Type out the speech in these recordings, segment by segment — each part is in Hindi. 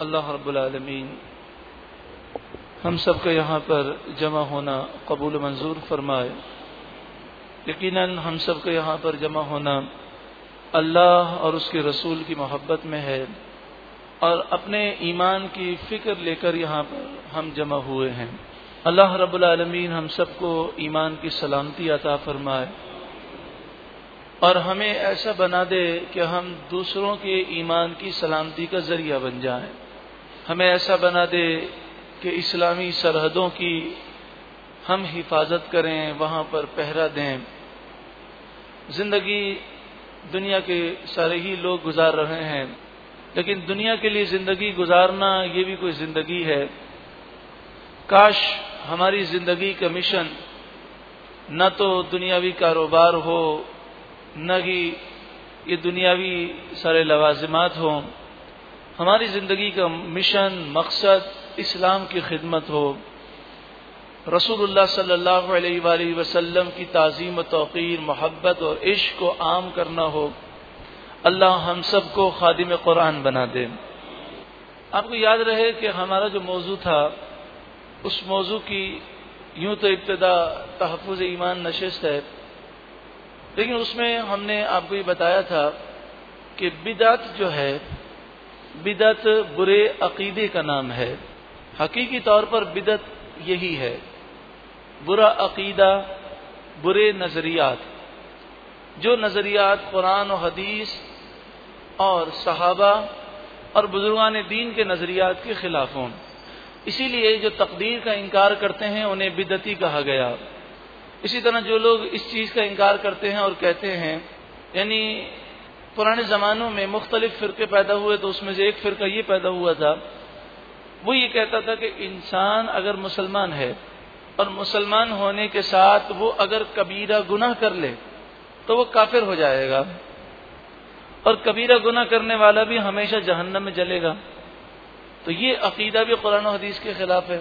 अल्लाह रब्बुल हम सब का यहाँ पर जमा होना कबूल मंजूर फरमाए यकीनन हम सब का यहाँ पर जमा होना अल्लाह और उसके रसूल की मोहब्बत में है और अपने ईमान की फिक्र लेकर यहाँ पर हम जमा हुए हैं अल्लाह रब्बुल आलमीन हम सबको ईमान की सलामती अता फरमाए और हमें ऐसा बना दे कि हम दूसरों के ईमान की सलामती का ज़रिया बन जाएँ। हमें ऐसा बना दे कि इस्लामी सरहदों की हम हिफाजत करें, वहाँ पर पहरा दें। ज़िंदगी दुनिया के सारे ही लोग गुजार रहे हैं, लेकिन दुनिया के लिए ज़िंदगी गुजारना ये भी कोई ज़िंदगी है। काश हमारी ज़िंदगी का मिशन न तो दुनियावी कारोबार हो, न ही ये दुनियावी सारे लवाजमात हो। हमारी ज़िंदगी का मिशन, मकसद इस्लाम की खिदमत हो। रसूलुल्लाह सल्लल्लाहु अलैहि वसल्लम की ताज़ीम तोक़ीर, मोहब्बत और इश्क को आम करना हो। अल्लाह हम सबको खादिम कुरान बना दे। आपको याद रहे कि हमारा जो मौजू था उस मौजू की यूँ तो इब्तदा तहफ़ ईमान नशस्त है। लेकिन उसमें हमने आपको ये बताया था कि बिदत जो है, बिदत बुरे अकीदे का नाम है। हकीकी तौर पर बिदत यही है। बुरा अकीदा, बुरे नज़रियात। जो नज़रियात कुरान और हदीस और सहाबा और बुजुर्गान दीन के नज़रियात के खिलाफ हों। इसीलिए जो तकदीर का इनकार करते हैं, उन्हें बिदती कहा गया। इसी तरह जो लोग इस चीज़ का इनकार करते हैं और कहते हैं, यानी पुराने ज़मानों में मुख्तलिफ़ फ़िरके पैदा हुए तो उसमें से एक फ़िरका ये पैदा हुआ था, वो ये कहता था कि इंसान अगर मुसलमान है और मुसलमान होने के साथ वो अगर कबीरा गुनाह कर ले तो वो काफिर हो जाएगा। और कबीरा गुनाह करने वाला भी हमेशा जहन्नम में जलेगा। तो ये अकीदा भी कुरान हदीस के खिलाफ है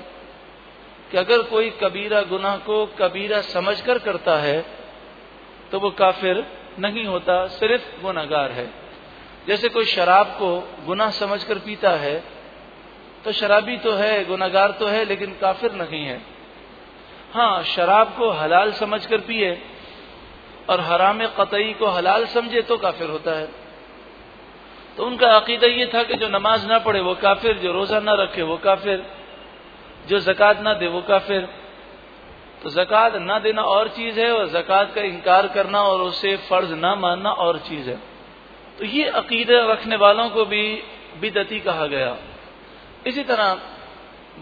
कि अगर कोई कबीरा गुनाह को कबीरा समझकर करता है तो वो काफिर नहीं होता, सिर्फ़ गुनागार है। जैसे कोई शराब को गुनाह समझकर पीता है तो शराबी तो है गुनागार तो है, लेकिन काफिर नहीं है। हाँ शराब को हलाल समझकर पिए और हराम कतई को हलाल समझे तो काफिर होता है। तो उनका अकीदा ये था कि जो नमाज़ ना पढ़े, वो काफिर, जो रोजा ना रखे, वो काफिर, जो जक़ात ना दे, वो काफिर। तो जक़ात ना देना और चीज़ है और जक़ात का इनकार करना और उसे फ़र्ज़ ना मानना और चीज़ है। तो ये अकीदा रखने वालों को भी बिदती कहा गया। इसी तरह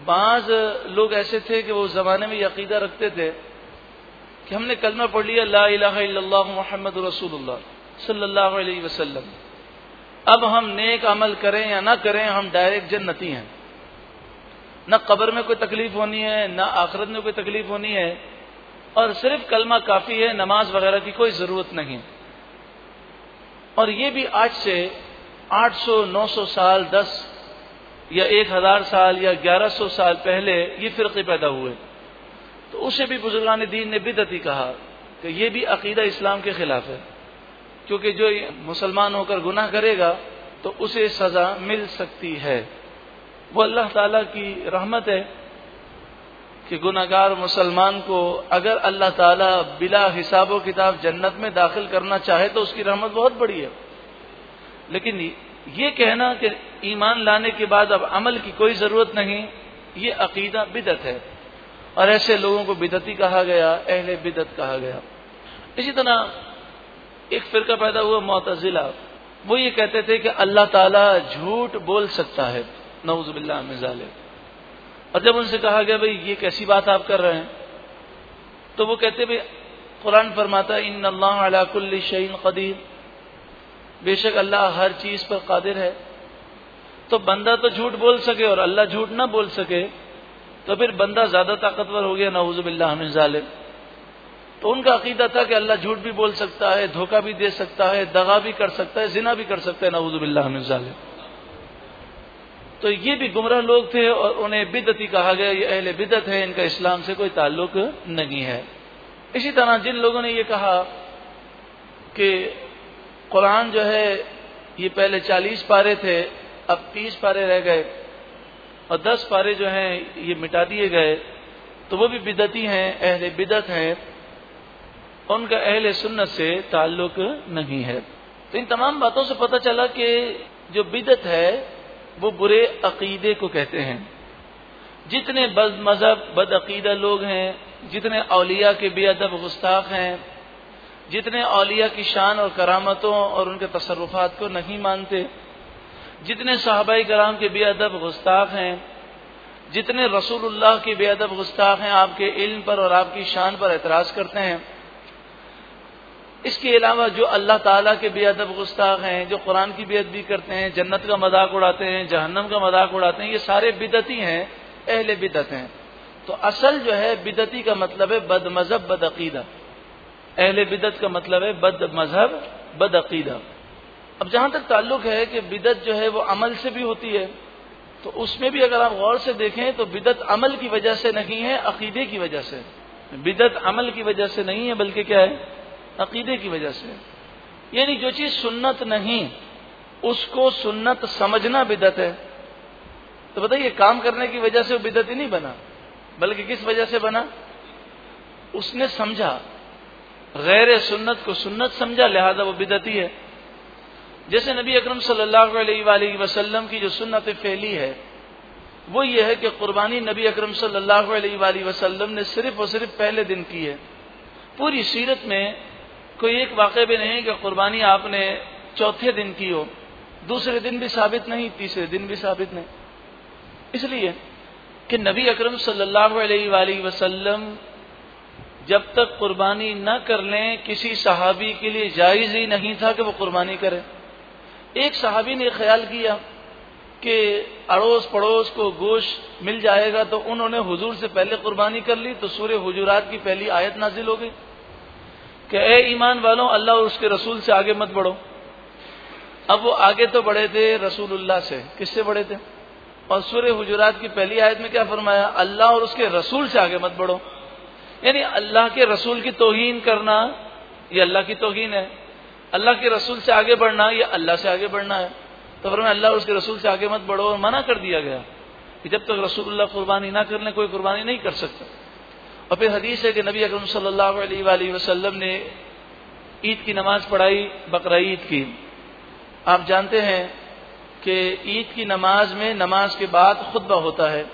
बाज लोग ऐसे थे कि वो उस जमाने में अकीदा रखते थे कि हमने कलमा पढ़ लिया, ला इला मोहम्मद रसूलुल्लाह सल्लल्लाहु अलैहि वसल्लम। अब हम नेक अमल करें या ना करें, हम डायरेक्ट जन्नती हैं। न कब्र में कोई तकलीफ़ होनी है, न आखिरत में कोई तकलीफ़ होनी है, और सिर्फ़ कलमा काफ़ी है, नमाज़ वगैरह की कोई ज़रूरत नहीं। और ये भी आज से 800 900 साल 10 या 1000 साल या 1100 साल पहले ये फिरके पैदा हुए। तो उसे भी बुजुर्गान दीन ने बिदती कहा कि ये भी अकीदा इस्लाम के खिलाफ है। क्योंकि जो मुसलमान होकर गुनाह करेगा तो उसे सजा मिल सकती है। वो अल्लाह ताला की रहमत है कि गुनागार मुसलमान को अगर अल्लाह ताला बिला हिसाब किताब जन्नत में दाखिल करना चाहे तो उसकी रहमत बहुत बड़ी है। लेकिन ये कहना कि ईमान लाने के बाद अब अमल की कोई ज़रूरत नहीं, ये अकीदा बिदत है। और ऐसे लोगों को बिदती कहा गया, अहले बिदत कहा गया। इसी तरह एक फिरका पैदा हुआ मोतजिला वो ये कहते थे कि अल्लाह ताला झूठ बोल सकता है। नवजुबिल्ला मिजाल और जब उनसे कहा गया, भाई, ये कैसी बात आप कर रहे हैं? तो वो कहते, भाई, कुरान फरमाता इन अल्लाह शहीन कदीर। बेशक अल्लाह हर चीज़ पर कादिर है। तो बंदा तो झूठ बोल सके और अल्लाह झूठ ना बोल सके तो फिर बंदा ज़्यादा ताकतवर हो गया नवजुबिल्ला जालिम तो उनका अकीदा था कि अल्लाह झूठ भी बोल सकता है, धोखा भी दे सकता है, दगा भी कर सकता है, जिना भी कर सकता है नवजुबिल्लाजाल तो ये भी गुमराह लोग थे और उन्हें बिदती कहा गया, ये अहले बिदत है, इनका इस्लाम से कोई ताल्लुक नहीं है। इसी तरह जिन लोगों ने ये कहा कि कुरान जो है, ये पहले चालीस पारे थे, अब तीस पारे रह गए और दस पारे जो हैं, ये मिटा दिए गए। तो वो भी बिदती हैं, अहले बिदत हैं। उनका अहल सुन्नत से ताल्लुक नहीं है। तो इन तमाम बातों से पता चला कि जो बिदत है, वो बुरे अकीदे को कहते हैं। जितने बद, मज़हब बद अकीदा लोग हैं, जितने अलिया के बेअदब गुस्ताख हैं, जितने अलिया की शान और करामतों और उनके तसरुफात को नहीं मानते, जितने साहबाई कराम के बेअदब गुस्ताख हैं, जितने रसूलुल्लाह के बेअदब गुस्ताख हैं, आपके इल्म पर और आपकी शान पर एतराज़ करते हैं इसके अलावा जो अल्लाह ताला के बेअदब गुस्ताख हैं, जो कुरान की बेअदबी करते हैं, जन्नत का मज़ाक उड़ाते हैं, जहन्नम का मज़ाक उड़ाते हैं, ये सारे बिदती हैं, अहले बिदत हैं। तो असल जो है, बिदती का मतलब है बद मज़हब बद अकीदा अहले बिदत का मतलब है बद मज़हब बद अकीदा अब जहाँ तक ताल्लुक है कि बिदत जो है, वो अमल से भी होती है तो उसमें भी अगर आप गौर से देखें तो बिदत अमल की वजह से नहीं है, अकीदे की वजह से। बिदत अमल की वजह से नहीं है, बल्कि क्या है? अकीदे की वजह से। यानी जो चीज़ सुन्नत नहीं, उसको सुन्नत समझना बिदत है। तो बताइए, काम करने की वजह से वो बिदत ही नहीं बना, बल्कि किस वजह से बना? उसने समझा। गैर सुन्नत को सुन्नत समझा, लिहाजा वो बिदती है जैसे नबी अकरम सल्लल्लाहु अलैहि वसल्लम की जो सुन्नत फैली है, वो ये है कि कुर्बानी नबी अकरम सल्लल्लाहु अलैहि वसल्लम ने सिर्फ़ और सिर्फ़ पहले दिन की है। पूरी सीरत में कोई एक वाक़े भी नहीं कि कुर्बानी आपने चौथे दिन की हो, दूसरे दिन भी साबित नहीं, तीसरे दिन भी साबित नहीं। इसलिए कि नबी अकरम सल्लल्लाहु अलैहि जब तक कुर्बानी न कर लें, किसी सहाबी के लिए जायज़ ही नहीं था कि वो कुर्बानी करे। एक सहाबी ने ख्याल किया कि अड़ोस पड़ोस को गोश्त मिल जाएगा तो उन्होंने हुजूर से पहले कुर्बानी कर ली तो सूर्य हुजूरात की पहली आयत नाजिल हो गई। कि ए ईमान वालों, अल्लाह और उसके रसूल से आगे मत बढ़ो। अब वो आगे तो बढ़े थे रसूलुल्लाह से। किससे बढ़े थे? और सूर्य हुजूरात की पहली आयत में क्या फरमाया? अल्लाह और उसके रसूल से आगे मत बढ़ो। यानी अल्लाह के रसूल की तोहीन करना, ये अल्लाह की तोहीन है। अल्लाह के रसूल से आगे बढ़ना, ये अल्लाह से आगे बढ़ना है। तो फरमाया, अल्लाह और उसके रसूल से आगे मत बढ़ो और मना कर दिया गया कि जब तक रसूलुल्लाह कुर्बानी ना कर ले, कोई कुर्बानी नहीं कर सकता। और फिर हदीस है कि नबी अकरम सल्लल्लाहु अलैहि वसल्लम ने ईद की नमाज़ पढ़ाई बकरा ईद की। आप जानते हैं कि ईद की नमाज़ में नमाज़ के बाद खुतबा होता है।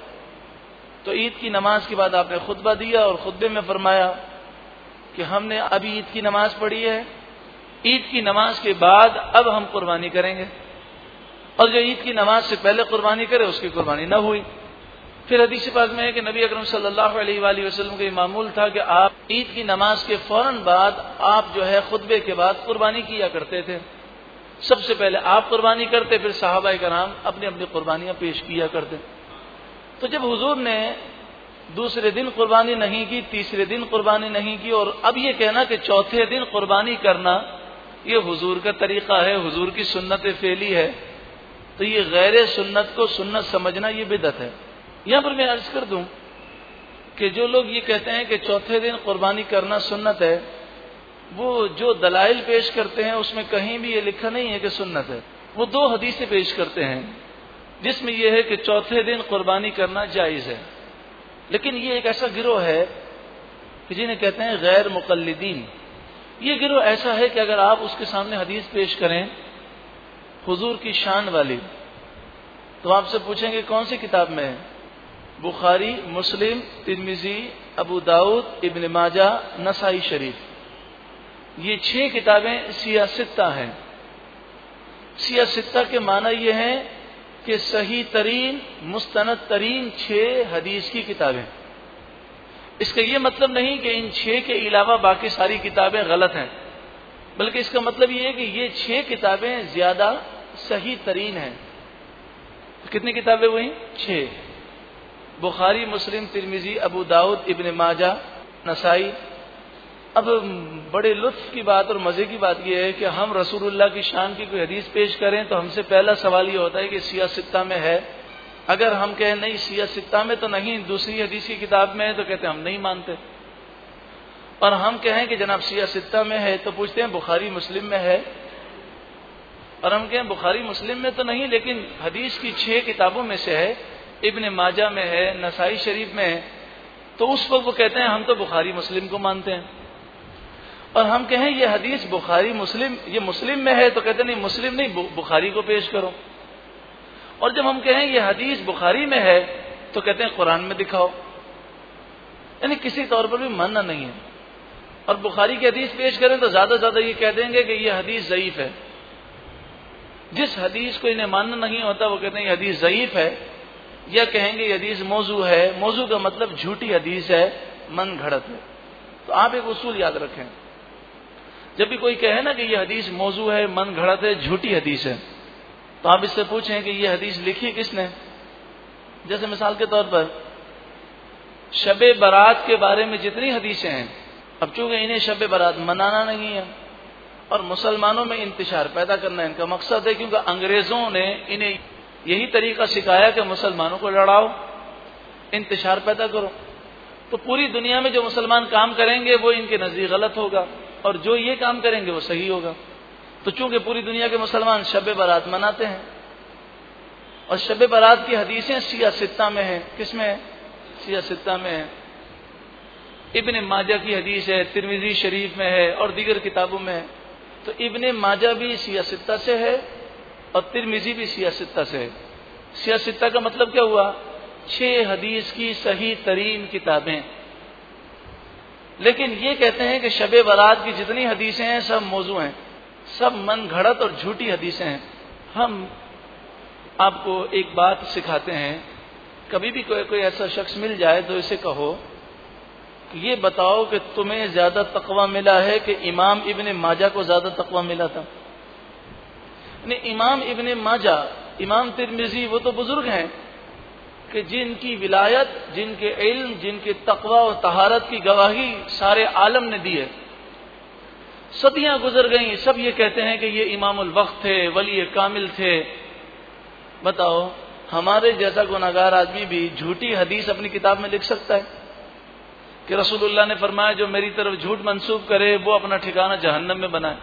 तो ईद की नमाज़ के बाद आपने खुतबा दिया और खुतबे में फरमाया कि हमने अभी ईद की नमाज़ पढ़ी है। ईद की नमाज़ के बाद अब हम कुर्बानी करेंगे। और जो ईद की नमाज़ से पहले कुर्बानी करे, उसकी कुर्बानी न हुई। फिर हदीस पाक में है कि नबी अकरम सल्लल्लाहु अलैहि वसल्लम का मामूल था कि आप ईद की नमाज़ के फ़ौरन बाद आप जो है खुतबे के बाद कुर्बानी किया करते थे। सबसे पहले आप कुर्बानी करते, फिर साहबा कराम अपनी अपनी कुर्बानियाँ पेश किया करते। तो जब हुजूर ने दूसरे दिन कुर्बानी नहीं की, तीसरे दिन कुर्बानी नहीं की और अब ये कहना कि चौथे दिन कुर्बानी करना, ये हुजूर का तरीका है, हुजूर की सुन्नत फेली है। तो ये गैर सुन्नत को सुन्नत समझना ये बिदत है। यहाँ पर मैं अर्ज़ कर दूँ कि जो लोग ये कहते हैं कि चौथे दिन कुर्बानी करना सुन्नत है, वो जो दलाइल पेश करते हैं, उसमें कहीं भी ये लिखा नहीं है कि सुन्नत है। वो दो हदीसें पेश करते हैं, जिसमें यह है कि चौथे दिन कुर्बानी करना जायज़ है। लेकिन ये एक ऐसा गिरोह है कि जिन्हें कहते हैं गैर मुकलदीन ये गिरोह ऐसा है कि अगर आप उसके सामने हदीस पेश करें, हुजूर की शान वाली तो आपसे पूछेंगे कौन सी किताब में है? बुखारी मुस्लिम तिरमिजी अबू दाऊद इबन माजा नसाई शरीफ ये छह किताबें सियासत्ता हैं। सियासत्ता के माना यह है कि सही तरीन, मुस्तनद तरीन छह हदीस की किताबें। इसका यह मतलब नहीं कि इन छह के अलावा बाकी सारी किताबें गलत हैं, बल्कि इसका मतलब यह है कि ये छह किताबें ज़्यादा सही तरीन हैं। कितनी किताबें हुई? छह। बुखारी, मुस्लिम, तिरमिजी, अबू दाऊद, इबन माजा, नसाई। अब बड़े लुत्फ की बात और मज़े की बात यह है कि हम रसूलुल्लाह की शान की कोई हदीस पेश करें तो हमसे पहला सवाल ये होता है कि सियासत्ता में है। अगर हम कहें, नहीं सियासत्ता में तो नहीं, दूसरी हदीस की किताब में है तो कहते हैं, हम नहीं मानते। और हम कहें कि, जनाब सियासत्ता में है तो पूछते हैं, बुखारी, मुस्लिम में है? और हम कहें, बुखारी, मुस्लिम में तो नहीं, लेकिन हदीस की छह किताबों में से है। इब्न माजा में है, नसाई शरीफ में है तो उस वक्त वो कहते हैं, हम तो बुखारी मुस्लिम को मानते हैं। और हम कहें, ये हदीस बुखारी मुस्लिम, ये मुस्लिम में है तो कहते नहीं, मुस्लिम नहीं बुखारी को पेश करो। और जब हम कहें, ये हदीस बुखारी में है तो कहते हैं, कुरान में दिखाओ। यानी किसी तौर पर भी मानना नहीं है। और बुखारी की हदीस पेश करें तो ज़्यादा से ज़्यादा ये कह देंगे कि यह हदीस ज़यीफ है। जिस हदीस को इन्हें मानना नहीं होता, वो कहते हैं हदीस ज़यीफ है या कहेंगे हदीस मौजू है, मौजू का मतलब झूठी हदीस है, मन घड़त है। तो आप एक उसूल याद रखें। जब भी कोई कहे ना कि यह हदीस मौजू है, मन घड़त है, झूठी हदीस है तो आप इससे पूछें कि यह हदीस लिखी किसने? जैसे मिसाल के तौर पर, शब बारात के बारे में जितनी हदीसें हैं, अब चूँकि इन्हें शब बारात मनाना नहीं है, और मुसलमानों में इंतशार पैदा करना इनका मकसद है, क्योंकि अंग्रेज़ों ने इन्हें यही तरीका सिखाया कि मुसलमानों को लड़ाओ इंतशार पैदा करो। तो पूरी दुनिया में जो मुसलमान काम करेंगे, वो इनके नज़दीक गलत होगा और जो ये काम करेंगे, वो सही होगा। तो चूँकि पूरी दुनिया के मुसलमान शब बारात मनाते हैं, और शब बारात की हदीसें सिया सित्ता में है। किसमें है? सिया सित्ता में है। इबन माजा की हदीस है, तिरमिजी शरीफ में है और दीगर किताबों में है। तो इबन माजा भी सिया सित्ता से है और तिरमिजी भी सियासत्ता से है। सियासत्ता का मतलब क्या हुआ? छह हदीस की सही तरीन किताबें। लेकिन ये कहते हैं कि शब बारात की जितनी हदीसें हैं, सब मौजू हैं। सब मन घड़त और झूठी हदीसें हैं। हम आपको एक बात सिखाते हैं। कभी भी कोई कोई ऐसा शख्स मिल जाए तो इसे कहो ये बताओ कि तुम्हें ज़्यादा तकवा मिला है कि इमाम इबन माजा को ज़्यादा तकवा मिला था। इमाम इबन माजा, इमाम तिरमिजी, वो तो बुज़ुर्ग हैं, कि जिनकी विलायत, जिनके इल्म, जिनके तकवा और तहारत की गवाही सारे आलम ने दी है। सदियाँ गुजर गई, सब ये कहते हैं कि ये इमामुल वक्त थे, वली कामिल थे। बताओ, हमारे जैसा गुनागार आदमी भी झूठी हदीस अपनी किताब में लिख सकता है? कि रसूलुल्लाह ने फरमाया, जो मेरी तरफ़ झूठ मंसूब करे, वो अपना ठिकाना जहन्नम में बनाए।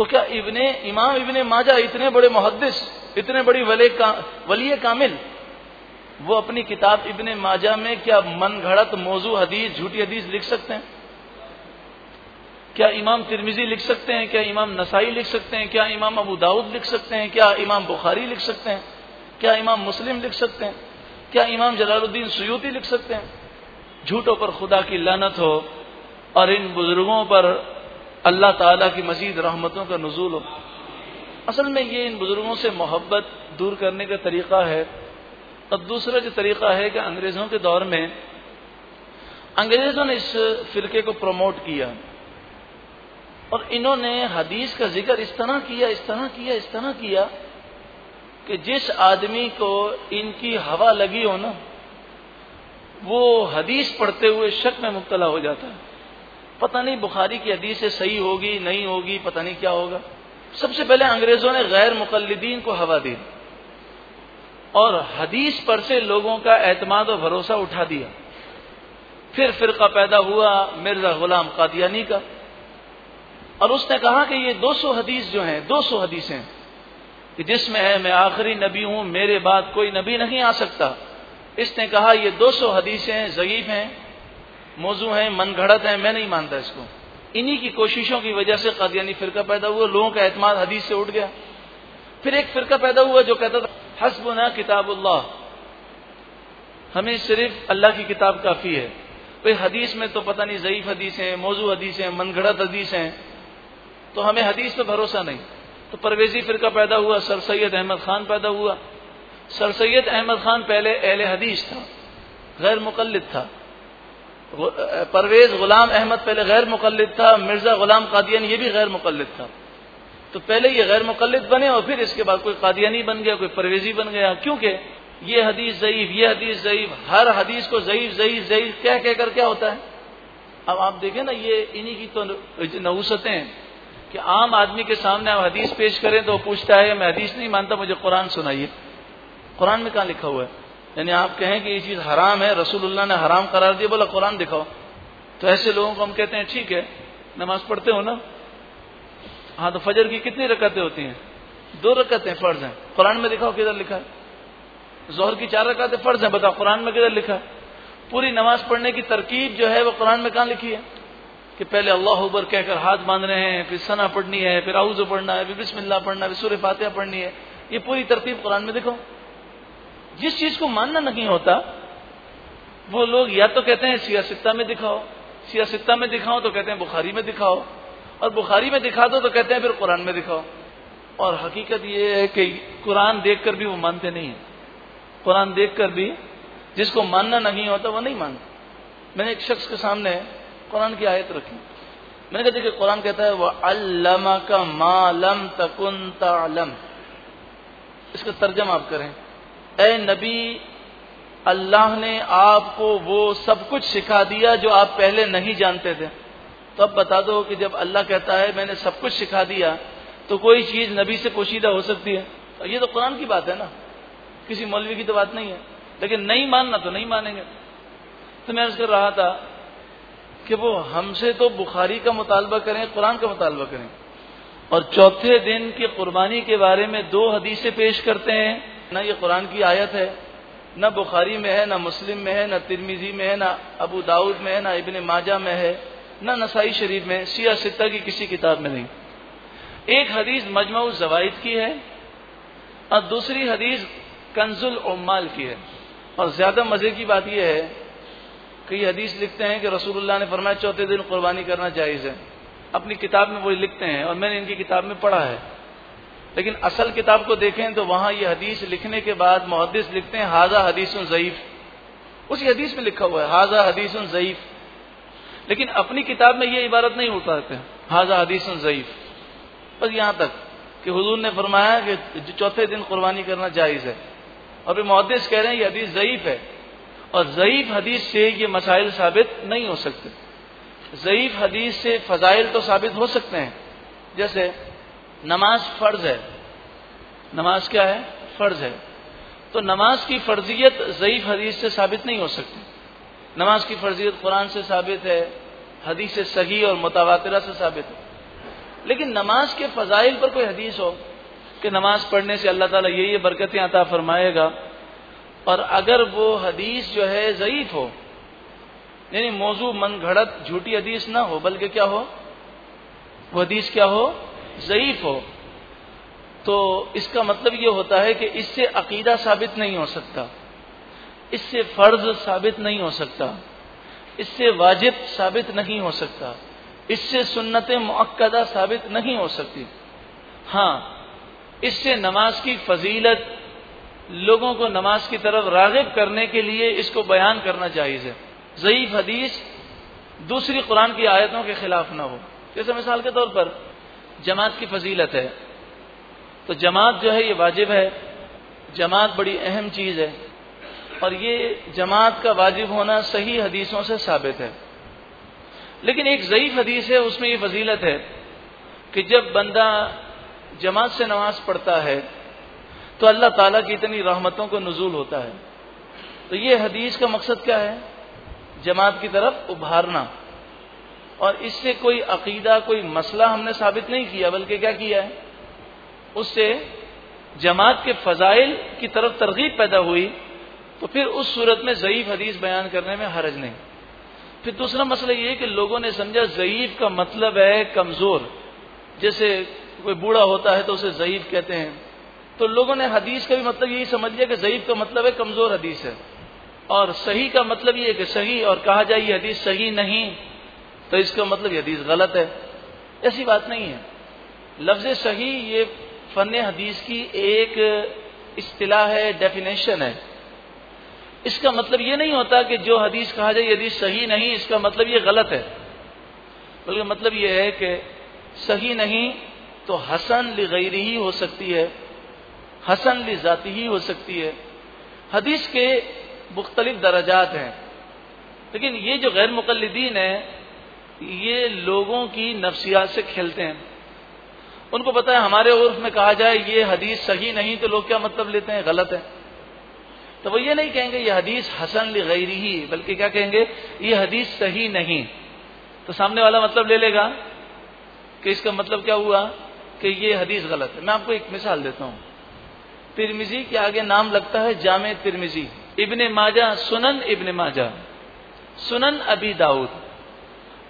तो क्या इबने इमाम इबन माजा इतने बड़े मुहदस इतने बड़ी वली का, वली कामिल? वो अपनी किताब इबन माजा में क्या मन घड़त मौजू हदीस झूठी हदीस लिख सकते हैं? क्या इमाम तिरमिजी लिख सकते हैं? क्या इमाम नसाई लिख सकते हैं? क्या इमाम अबू दाऊद लिख सकते हैं? क्या इमाम बुखारी लिख सकते हैं? क्या इमाम मुस्लिम लिख सकते हैं? क्या इमाम जलालुद्दीन सयूती लिख सकते हैं? झूठों पर खुदा की लानत हो और इन बुज़ुर्गों पर अल्लाह ताला की मजीद रहमतों का नजूल हो। असल में ये इन बुज़ुर्गों से मोहब्बत दूर करने का तरीका है। और दूसरा जो तरीका है कि अंग्रेज़ों के दौर में अंग्रेज़ों ने इस फिरके को प्रमोट किया। और इन्होंने हदीस का ज़िक्र इस तरह किया, इस तरह किया, इस तरह किया कि जिस आदमी को इनकी हवा लगी हो ना, वो हदीस पढ़ते हुए शक में मुबतला हो जाता है। पता नहीं बुखारी की हदीस सही होगी, नहीं होगी, पता नहीं क्या होगा। सबसे पहले अंग्रेज़ों ने गैर मुकलदीन को हवा दी और हदीस पर से लोगों का एतमाद और भरोसा उठा दिया। फिर फिरका पैदा हुआ मिर्ज़ा गुलाम कादियानी का। और उसने कहा कि ये 200 हदीस जो हैं 200 हदीसें, कि जिसमें है, मैं आखिरी नबी हूँ, मेरे बाद कोई नबी नहीं आ सकता। इसने कहा, ये 200 हदीसें जयीफ हैं मौजू हैं, मन घड़त हैं, मैं नहीं मानता इसको। इन्हीं की कोशिशों की वजह से कादियानी फिरका पैदा हुआ, लोगों का एतमाद हदीस से उठ गया। फिर एक फिरका पैदा हुआ जो कहता था, हसबुना किताबुल्लाह। हमें सिर्फ़ अल्लाह की किताब काफ़ी है। भाई हदीस में तो पता नहीं जयीफ हदीस है, मौजू हदीस है मनगढ़त हदीस है। तो हमें हदीस पे भरोसा नहीं। तो परवेजी फिरका पैदा हुआ, सर सैयद अहमद खान पैदा हुआ। सर सैयद अहमद खान पहले अहल हदीस था, गैर मुकलद था। परवेज गुलाम अहमद पहले गैर मुकलद था, मिर्ज़ा गुलाम कादियान ये भी गैर मुकलद था। तो पहले ये गैर मुकलद बने और फिर इसके बाद कोई कादियानी बन गया, कोई परवेजी बन गया, क्योंकि ये हदीस ज़यीफ, ये हदीस ज़यीफ, हर हदीस को ज़यीफ ज़यीफ ज़यीफ, क्या कहकर क्या होता है? अब आप देखें ना, ये इन्हीं की तो नवसतें कि आम आदमी के सामने आप हदीस पेश करें तो पूछता है, मैं हदीस नहीं मानता, मुझे कुरान सुनाइए। कुरान में कहा लिखा हुआ है? यानी आप कहें कि ये चीज़ हराम है, रसूलुल्लाह ने हराम करार दिया, बोला, कुरान दिखाओ। तो ऐसे लोगों को हम कहते हैं, ठीक है, नमाज़ पढ़ते हो ना? हाँ तो फजर की कितनी रकतें होती हैं? दो रकतें फ़र्ज़ हैं। कुरान में दिखाओ किधर लिखा है? जोहर की चार रकतें फ़र्ज़ हैं, बताओ, कुरान में किधर लिखा है? पूरी नमाज़ पढ़ने की तरकीब जो है, वो कुरान में कहाँ लिखी है? कि पहले अल्लाह उबर कहकर हाथ बाँध रहे हैं, फिर सना पढ़नी है, फिर आउज पढ़ना है, फिर बिस्मिल्लाह पढ़ना है, फिर सूर्य फातिहा पढ़नी है। ये पूरी तरतीब कुरान में देखो जिस चीज़ को मानना नहीं होता, वो लोग या तो कहते हैं सियासत्ता में दिखाओ सियासत्ता में दिखाओ तो कहते हैं, बुखारी में दिखाओ, और बुखारी में दिखा दो तो कहते हैं, फिर कुरान में दिखाओ, और हकीकत ये है कि कुरान देखकर भी वो मानते नहीं है। कुरान देखकर भी जिसको मानना नहीं होता, वो नहीं मानते। मैंने एक शख्स के सामने कुरान की आयत रखी। मैंने कहा, देखिए, कुरान कहता है, वह अल्लामा का मालम तकुन तालम। इसका तर्जम आप करें। ए नबी, अल्लाह ने आपको वो सब कुछ सिखा दिया जो आप पहले नहीं जानते थे। तो अब बता दो कि जब अल्लाह कहता है, मैंने सब कुछ सिखा दिया तो कोई चीज़ नबी से पोशीदा हो सकती है? तो ये तो कुरान की बात है ना। किसी मौलवी की तो बात नहीं है। लेकिन नहीं मानना तो नहीं मानेंगे। तो मैं उसकर रहा था कि वो हमसे तो बुखारी का मुतालबा करें, कुरान का मुतालबा करें। और चौथे दिन की कुर्बानी के बारे में दो हदीसें पेश करते हैं। न ये कुरान की आयत है, न बुखारी में है, न मुस्लिम में है, न तिरमिजी में है, न अबू दाऊद में है, न इबन माजा में है, न नसाई शरीफ में सिया सित्ता की किसी किताब में नहीं। एक हदीस मजमू जवाइद की है और दूसरी हदीस कंजुल उम्माल की है। और ज़्यादा मज़े की बात यह है कई हदीस लिखते हैं कि रसूलुल्लाह ने फरमाया, चौथे दिन कुर्बानी करना जायज़ है। अपनी किताब में वो लिखते हैं और मैंने इनकी किताब में पढ़ा है। लेकिन असल किताब को देखें तो वहाँ ये हदीस लिखने के बाद मुहदस लिखते हैं, हाजा हदीस ज़यीफ उसी हदीस में लिखा हुआ है, हाजा हदीस ज़यीफ लेकिन अपनी किताब में ये इबारत नहीं उतारते हाजा हदीस ज़यीफ बस यहाँ तक कि हुजूर ने फरमाया कि चौथे दिन कुर्बानी करना जायज़ है। और फिर मुहदस कह रहे हैं, ये हदीस ज़यीफ़ है। और ज़यीफ़ हदीस से ये मसाइल साबित नहीं हो सकते। ज़यीफ़ हदीस से फ़जाइल तो साबित हो सकते हैं, जैसे नमाज़ फ़र्ज़ है। नमाज़ क्या है? फ़र्ज़ है। तो नमाज़ की फ़र्जियत ज़यीफ़ हदीस से साबित नहीं हो सकती। नमाज़ की फ़र्जियत कुरान से साबित है, हदीस सही और मुतवातरा से साबित है। लेकिन नमाज़ के फ़जाइल पर कोई हदीस हो कि नमाज़ पढ़ने से अल्लाह ताला ये ये बरकतें अता फरमाएगा, और अगर वो हदीस जो है ज़यीफ़ हो, यानी मौजू मन घड़त झूठी हदीस ना हो, बल्कि क्या हो? वो हदीस क्या हो? ज़यीफ़ हो तो इसका मतलब ये होता है कि इससे अकीदा साबित नहीं हो सकता, इससे फ़र्ज़ साबित नहीं हो सकता, इससे वाजिब साबित नहीं हो सकता, इससे सुन्नत मुक्दा साबित नहीं हो सकती। हाँ इससे नमाज़ की फजीलत, लोगों को नमाज़ की तरफ़ रागिब करने के लिए इसको बयान करना जायज़ है। ज़यीफ हदीस दूसरी कुरान की आयतों के खिलाफ ना हो। जैसे मिसाल के तौर पर जमात की फजीलत है। तो जमात जो है, ये वाजिब है। जमात बड़ी अहम चीज़ है। और ये जमात का वाजिब होना सही हदीसों से साबित है। लेकिन एक ज़यीफ हदीस है, उसमें ये फजीलत है कि जब बंदा जमात से नमाज़ पढ़ता है तो अल्लाह ताला की इतनी रहमतों को नजूल होता है। तो ये हदीस का मकसद क्या है? जमात की तरफ़ उभारना। और इससे कोई अकीदा, कोई मसला हमने साबित नहीं किया, बल्कि क्या किया है? उससे जमात के फजाइल की तरफ़ तरगीब पैदा हुई तो फिर उस सूरत में ज़यीफ हदीस बयान करने में हरज नहीं। फिर दूसरा मसला ये कि लोगों ने समझा, ज़यीफ का मतलब है कमज़ोर। जैसे कोई बूढ़ा होता है तो उसे ज़यीफ कहते हैं। तो लोगों ने हदीस का भी मतलब यही समझ लिया कि ज़यीफ का मतलब है कमज़ोर हदीस है। और सही का मतलब ये है कि सही, और कहा जाए ये हदीस सही नहीं। तो इसका मतलब हदीस गलत है। ऐसी बात नहीं है। लफ्ज़ सही ये फ़न हदीस की एक इस्तिलाह है डेफिनेशन है। इसका मतलब ये नहीं होता कि जो हदीस कहा जाए हदीस सही नहीं, इसका मतलब ये गलत है। बल्कि मतलब ये है कि सही नहीं तो हसन गैरी ही हो सकती है, हसन ली ज़ाती ही हो सकती है। हदीस के मुख्तलिफ़ दर्जात हैं। लेकिन ये जो गैर मुकलदीन है ये लोगों की नफ्सियात से खेलते हैं। उनको पता है हमारे उर्फ़ में कहा जाए, ये हदीस सही नहीं तो लोग क्या मतलब लेते हैं? गलत है। तो वो ये नहीं कहेंगे, ये हदीस हसन गैरी ही, बल्कि क्या कहेंगे, ये हदीस सही नहीं। तो सामने वाला मतलब ले लेगा कि इसका मतलब क्या हुआ कि ये हदीस गलत है। मैं आपको एक मिसाल देता हूँ। तिरमिजी के आगे नाम लगता है जाम तिरमिजी। इबन माजा, सुनन इबन माजा। सुनन अबी दाऊद।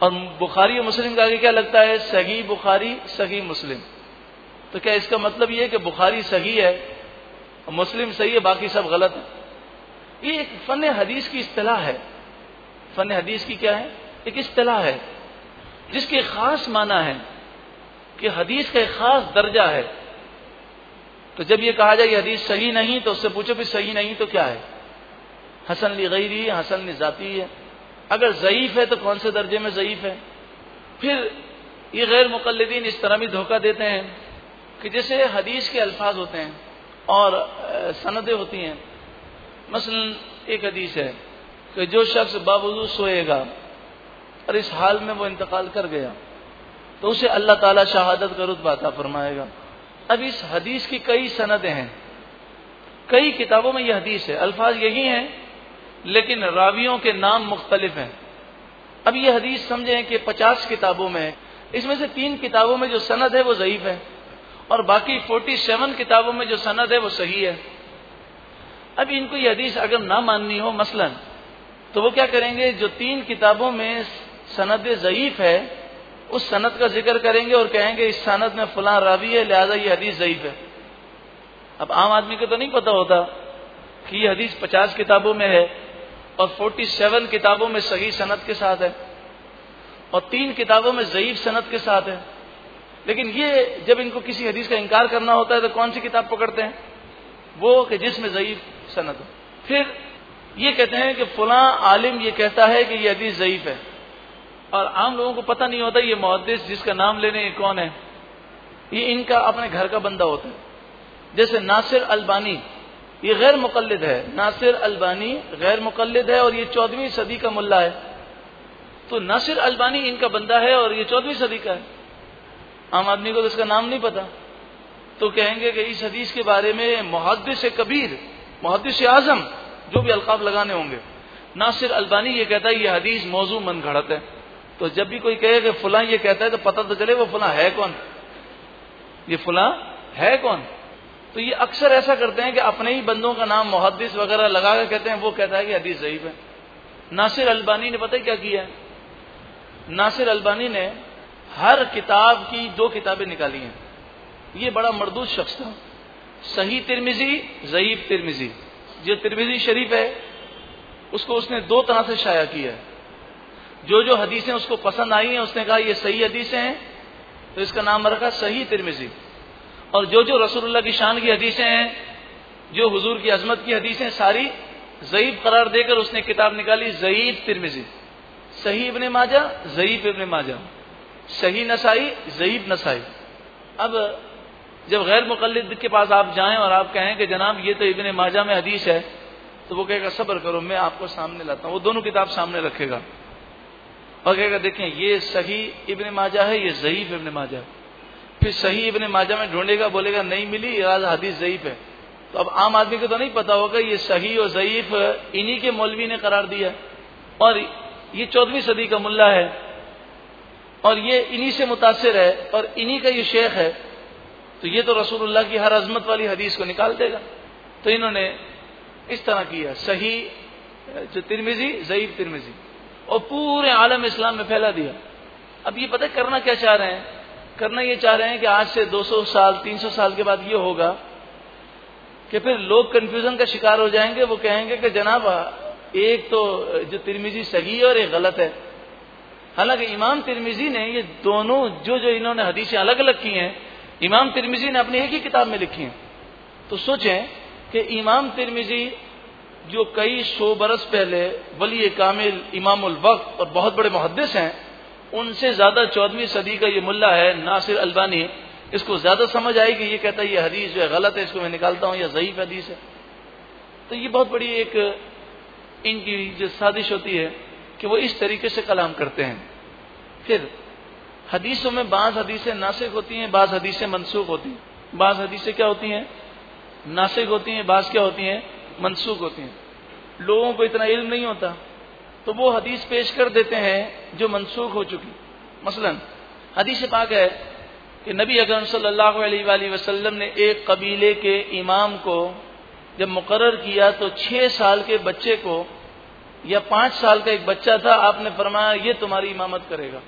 और बुखारी और मुस्लिम के आगे क्या लगता है? सही बुखारी, सही मुस्लिम। तो क्या इसका मतलब ये है कि बुखारी सही है और मुस्लिम सही है, बाकी सब गलत है? ये एक फन हदीस की इतलाह है। फन हदीस की क्या है? एक इतलाह है, जिसके खास माना है कि हदीस का एक खास दर्जा है। तो जब ये कहा जाए ये हदीस सही नहीं तो उससे पूछो भी सही नहीं तो क्या है? हसन ली गैरी है हसन ली जाती है। अगर ज़यीफ है तो कौन से दर्जे में ज़यीफ है? फिर ये गैर मुकलदीन इस तरह भी धोखा देते हैं कि जैसे हदीस के अल्फाज होते हैं और सनदें होती हैं। मसलन एक हदीस है कि जो शख्स बावजू सोएगा और इस हाल में वो इंतकाल कर गया तो उसे अल्लाह ताला शहादत का रुतबा अता फरमाएगा। अब इस हदीस की कई सनदें हैं। कई किताबों में यह हदीस है। अल्फाज यही हैं लेकिन रावियों के नाम मुख्तलिफ़ हैं। अब यह हदीस समझें कि पचास किताबों में है इसमें से तीन किताबों में जो सनद है वो ज़यीफ है, और बाकी फोर्टी सेवन किताबों में जो सनद है वो सही है। अब इनको ये हदीस अगर ना माननी हो मसलन तो वो क्या करेंगे? जो तीन किताबों में सनद ज़यीफ है, उस सनद का ज़िक्र करेंगे और कहेंगे, इस सनद में फलां रावी है, लिहाजा ये हदीस ज़यीफ है। अब आम आदमी को तो नहीं पता होता कि ये हदीस पचास किताबों में है। और फोर्टी सेवन किताबों में सही सनद के साथ है। और तीन किताबों में ज़यीफ सनत के साथ है। लेकिन ये जब इनको किसी हदीस का इनकार करना होता है तो कौन सी किताब पकड़ते हैं? वो कि जिसमें ज़यीफ सनत हो। फिर ये कहते हैं कि फुला आलिम ये कहता है कि ये हदीस ज़यीफ है। और आम लोगों को पता नहीं होता ये मुहदस जिसका नाम लेने ये कौन है। ये इनका अपने घर का बंदा होता है। जैसे नासिर अलबानी ये गैर मुकलद है। नासिर अलबानी गैर मुकलद है और ये चौदहवीं सदी का मुल्ला है। तो नासिर अलबानी इनका बंदा है और ये चौदहवीं सदी का है। आम आदमी को तो इसका नाम नहीं पता। तो कहेंगे कि इस हदीस के बारे में मुहदस कबीर मुहदस आज़म, जो भी अलकाब लगाने होंगे। नासिर अलबानी ये कहता है, ये हदीस मौजू मन घड़त है। तो जब भी कोई कहे कि फुला ये कहता है तो पता तो चले वो फुला है कौन? ये फुला है कौन? तो ये अक्सर ऐसा करते हैं कि अपने ही बंदों का नाम मुहदस वगैरह लगा कर कहते हैं, वो कहता है कि हदीस जईब है। नासिर अलबानी ने पता क्या किया? है नासिर अलबानी ने हर किताब की दो किताबें निकाली हैं। ये बड़ा मरदूद शख्स था। सही तिरमिजी जईब तिरमिजी। जो तिरमिजी शरीफ है, उसको उसने दो तरह से शाया किया। है जो जो हदीसें उसको पसंद आई हैं, उसने कहा, ये सही हदीसें हैं। तो इसका नाम रखा सही तिरमिजी। और जो जो रसूलुल्लाह की शान की हदीसें हैं, जो हुजूर की अजमत की हदीसें सारी जईब करार देकर उसने किताब निकाली, जईब तिरमिजी। सही इबन माजा, जईब इबन माजा। सही नसाई, जईब नसाई। अब जब गैर मुकलद के पास आप जाएँ और आप कहें कि जनाब, ये तो इबन माजा में हदीस है तो वो कहेगा, सब्र करो, मैं आपको सामने लाता हूँ। वो दोनों किताब सामने रखेगा। और कहेगा देखें ये सही इबन माजा है, ये जईफ इबन माजा फिर सही इबन माजा में ढूंढेगा, बोलेगा, नहीं मिली आज हदीस जईफ है। तो अब आम आदमी को तो नहीं पता होगा, ये सही और जईफ इन्हीं के मौलवी ने करार दिया और ये चौदहवीं सदी का मुल्ला है, और ये इन्हीं से मुतासर है, और इन्हीं का ये शेख है। तो ये तो रसूलुल्लाह की हर अजमत वाली हदीस को निकाल देगा। तो इन्होंने इस तरह किया, सही, जो तिरमिजी जईब तिरमिजी, और पूरे आलम इस्लाम में फैला दिया। अब ये पता करना क्या चाह रहे हैं? करना ये चाह रहे हैं कि आज से 200 साल 300 साल के बाद ये होगा कि फिर लोग कंफ्यूजन का शिकार हो जाएँगे। वो कहेंगे कि जनाब, एक तो जो तिरमिजी सही है और एक गलत है। हालाँकि इमाम तिरमिजी ने ये दोनों जो जो इन्होंने हदीसें अलग अलग की हैं, इमाम तिरमिजी ने अपनी एक ही किताब में लिखी हैं। तो सोचें कि इमाम तिरमिजी जो कई सौ बरस पहले वली कामिल, इमामुल वक्त और बहुत बड़े मुहदस हैं उनसे ज़्यादा चौदहवीं सदी का ये मुल्ला है, नासिर अलबानी। इसको ज़्यादा समझ कि ये कहता है, ये हदीस जो है गलत है, इसको मैं निकालता हूँ, या जयीफ हदीस है। तो ये बहुत बड़ी एक, इनकी जो साजिश होती है कि वो इस तरीके से कलाम करते हैं। फिर, हदीसों में बाज हदीसें नासिक होती हैं, बाज हदीसें मनसूख होती हैं। बाज हदीसें क्या होती हैं? नासिक होती हैं, बाज क्या होती हैं? मनसूख होती हैं। लोगों को इतना इल्म नहीं होता। तो वो हदीस पेश कर देते हैं जो मनसूख हो चुकी। मसलन, हदीस पाक है कि नबी अकरम सल्लल्लाहु अलैहि वसल्लम ने एक कबीले के इमाम को जब मुकर्र किया तो छह साल के बच्चे को या पाँच साल का एक बच्चा था, आपने फरमाया, ये तुम्हारी इमामत करेगा।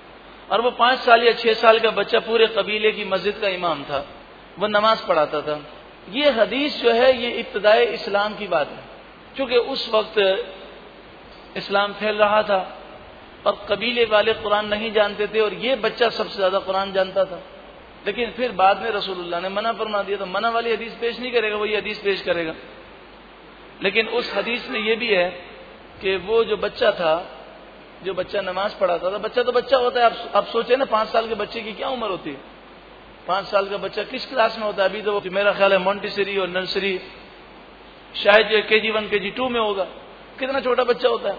और वो पाँच साल या छह साल का बच्चा पूरे कबीले की मस्जिद का इमाम था। वो नमाज़ पढ़ाता था। ये हदीस जो है, ये इब्तदाई इस्लाम की बात है। क्योंकि उस वक्त इस्लाम फैल रहा था और कबीले वाले कुरान नहीं जानते थे और ये बच्चा सबसे ज़्यादा कुरान जानता था। लेकिन फिर बाद में रसूलुल्लाह ने मना फरमा दिया तो मना वाली हदीस पेश नहीं करेगा वही हदीस पेश करेगा। लेकिन उस हदीस में यह भी है कि वो जो बच्चा था जो बच्चा नमाज़ पढ़ाता था बच्चा तो बच्चा होता है आप, आप सोचे ना पाँच साल के बच्चे की क्या उम्र होती है? पाँच साल का बच्चा किस क्लास में होता है? अभी तो मेरा ख्याल है मॉन्टिसरी और नर्सरी शायद के जी वन के जी टू में होगा। कितना छोटा बच्चा होता है।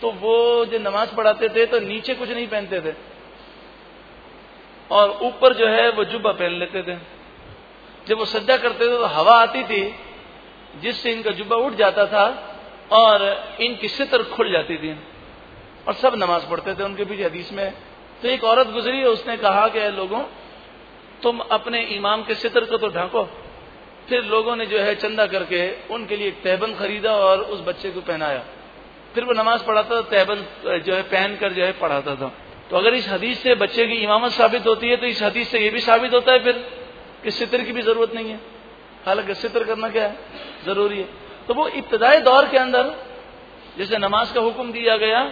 तो वो जो नमाज़ पढ़ाते थे तो नीचे कुछ नहीं पहनते थे। और ऊपर जो है, वो जुब्बा पहन लेते थे। जब वो सज्जा करते थे तो हवा आती थी, जिससे इनका जुब्बा उठ जाता था, और इनकी सितर खुल जाती थी। और सब नमाज़ पढ़ते थे, उनके पीछे हदीस में। तो एक औरत गुजरी है उसने कहा कि लोगों, तुम अपने इमाम के सितर को तो ढांको। फिर लोगों ने जो है चंदा करके उनके लिए एक तहबंद खरीदा और उस बच्चे को पहनाया। फिर वो नमाज़ पढ़ाता था, तहबंद जो है पहन कर जो है पढ़ाता था। तो अगर इस हदीस से बच्चे की इमामत साबित होती है तो इस हदीस से ये भी साबित होता है फिर कि सितर की भी ज़रूरत नहीं है। हालाँकि सितर करना क्या है? ज़रूरी है। तो वो इब्तदाई दौर के अंदर जैसे नमाज़ का हुक्म दिया गया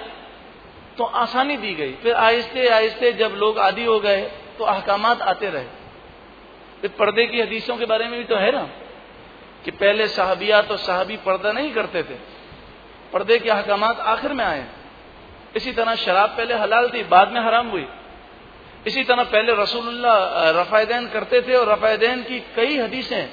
तो आसानी दी गई। फिर आहिस्ते आहिस्ते जब लोग आदि हो गए तो अहकाम आते रहे। फिर पर्दे की हदीसों के बारे में भी तो है ना, कि पहले साहबिया तो साहबी पर्दा नहीं करते थे। पर्दे के अहकाम आखिर में आए। इसी तरह शराब पहले हलाल थी, बाद में हराम हुई। इसी तरह पहले रसूलुल्लाह रफ़ायदैन करते थे और रफ़ायदैन की कई हदीसें,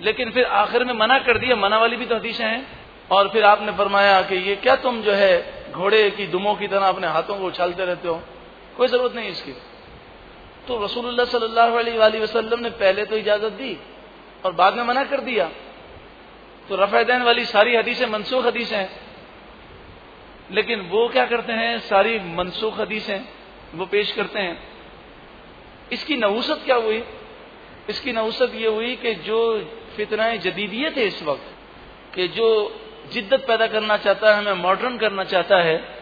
लेकिन फिर आखिर में मना कर दिया मना वाली भी तो हदीसें हैं। और फिर आपने फरमाया कि ये क्या तुम जो है घोड़े की दुमों की तरह अपने हाथों को उछालते रहते हो? कोई ज़रूरत नहीं इसकी। तो रसूलुल्लाह सल्लल्लाहु ने पहले तो इजाज़त दी और बाद में मना कर दिया। तो रफ़ायदैन वाली सारी हदीसें मनसूख हदीसें हैं। लेकिन वो क्या करते हैं? सारी मनसूख हदीसें वो पेश करते हैं। इसकी नवूसत क्या हुई? इसकी नवूसत ये हुई कि जो फितनाएँ जदीदियत है इस वक्त, कि जो जिद्दत पैदा करना चाहता है, हमें मॉडर्न करना चाहता है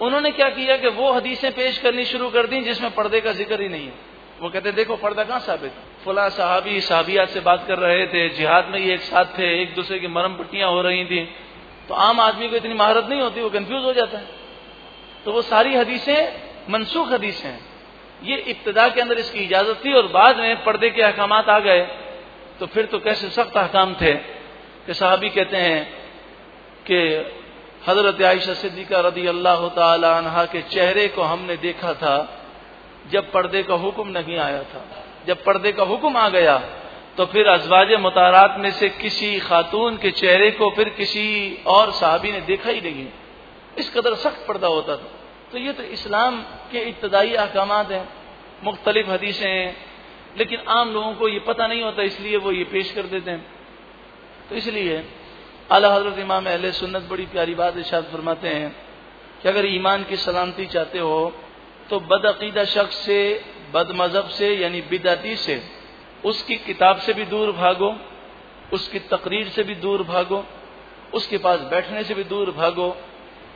उन्होंने क्या किया कि वो हदीसें पेश करनी शुरू कर दी जिसमें पर्दे का ज़िक्र ही नहीं है। वो कहते, देखो, पर्दा कहाँ साबित फुला साहबी साहबियात से बात कर रहे थे, जिहाद में ये एक साथ थे, एक दूसरे की मरम पट्टियाँ हो रही थी। तो आम आदमी को इतनी महारत नहीं होती, वो कंफ्यूज हो जाता है। तो वो सारी हदीसें मनसूख हदीसें हैं। ये इब्तदा के अंदर इसकी इजाज़त थी और बाद में पर्दे के अहकाम आ गए। तो फिर तो कैसे सख्त अहकाम थे कि साहबी कहते हैं कि हज़रत आयशा सिद्दीका रदी अल्लाह तहा के चेहरे को हमने देखा था, जब पर्दे का हुक्म नहीं आया था। जब पर्दे का हुक्म आ गया तो फिर अजवाज मुतारात में से किसी खातून के चेहरे को फिर किसी और साहबी ने देखा ही नहीं। इस कदर सख्त पर्दा होता था। तो ये तो इस्लाम के इब्तदाई अहकाम हैं, मुख्तलिफ़ हदीसें हैं, लेकिन आम लोगों को ये पता नहीं होता, इसलिए वो ये पेश कर देते हैं। तो इसलिए अला हज़रत इमाम अहल सुन्नत बड़ी प्यारी बात इशाद फरमाते हैं कि अगर ईमान की सलामती चाहते हो तो बदअकीदा शख्स से बद मज़हब से, यानी बिदाती से, उसकी किताब से भी दूर भागो, उसकी तकरीर से भी दूर भागो, उसके पास बैठने से भी दूर भागो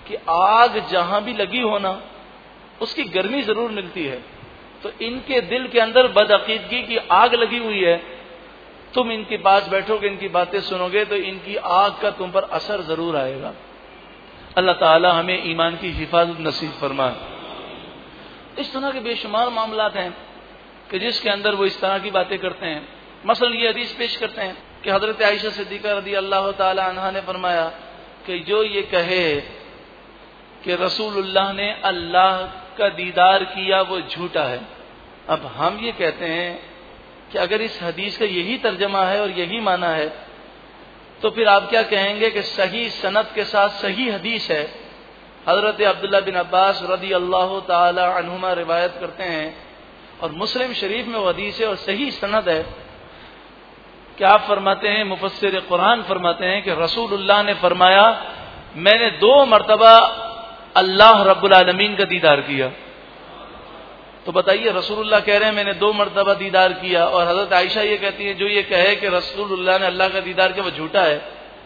कि आग जहाँ भी लगी हो ना, उसकी गर्मी ज़रूर मिलती है। तो इनके दिल के अंदर बदअकीदगी की आग लगी हुई है तुम इनके पास बैठोगे, इनकी बातें सुनोगे तो इनकी आग का तुम पर असर ज़रूर आएगा। अल्लाह ताला हमें ईमान की हिफाजत नसीब फरमाए इस तरह के बेशुमार मामला हैं कि जिसके अंदर वो इस तरह की बातें करते हैं। मसल ये हदीस पेश करते हैं कि हज़रत आयशा सिद्दीका रदी अल्लाह तहा ने फरमाया कि जो ये कहे कि रसूलुल्लाह ने अल्लाह का दीदार किया, वो झूठा है। अब हम ये कहते हैं कि अगर इस हदीस का यही तर्जमा है और यही माना है तो फिर आप क्या कहेंगे कि सही सनत के साथ सही हदीस है? हज़रत अब्दुल्ला बिन अब्बास रदी अल्लाह तहुमा रिवायत करते हैं, और मुस्लिम शरीफ में हदीस है और सही सनद है। कि आप फरमाते हैं मुफसर कुरान फरमाते हैं कि रसूलुल्लाह ने फरमाया, मैंने दो मरतबा अल्लाह रब्बुल का दीदार किया। तो बताइए, रसूलुल्लाह कह रहे हैं, मैंने दो मरतबा दीदार किया। और हज़रत आयशा ये कहती है, जो ये कहे कि रसूलुल्लाह ने अल्लाह का दीदार किया, वो झूठा है।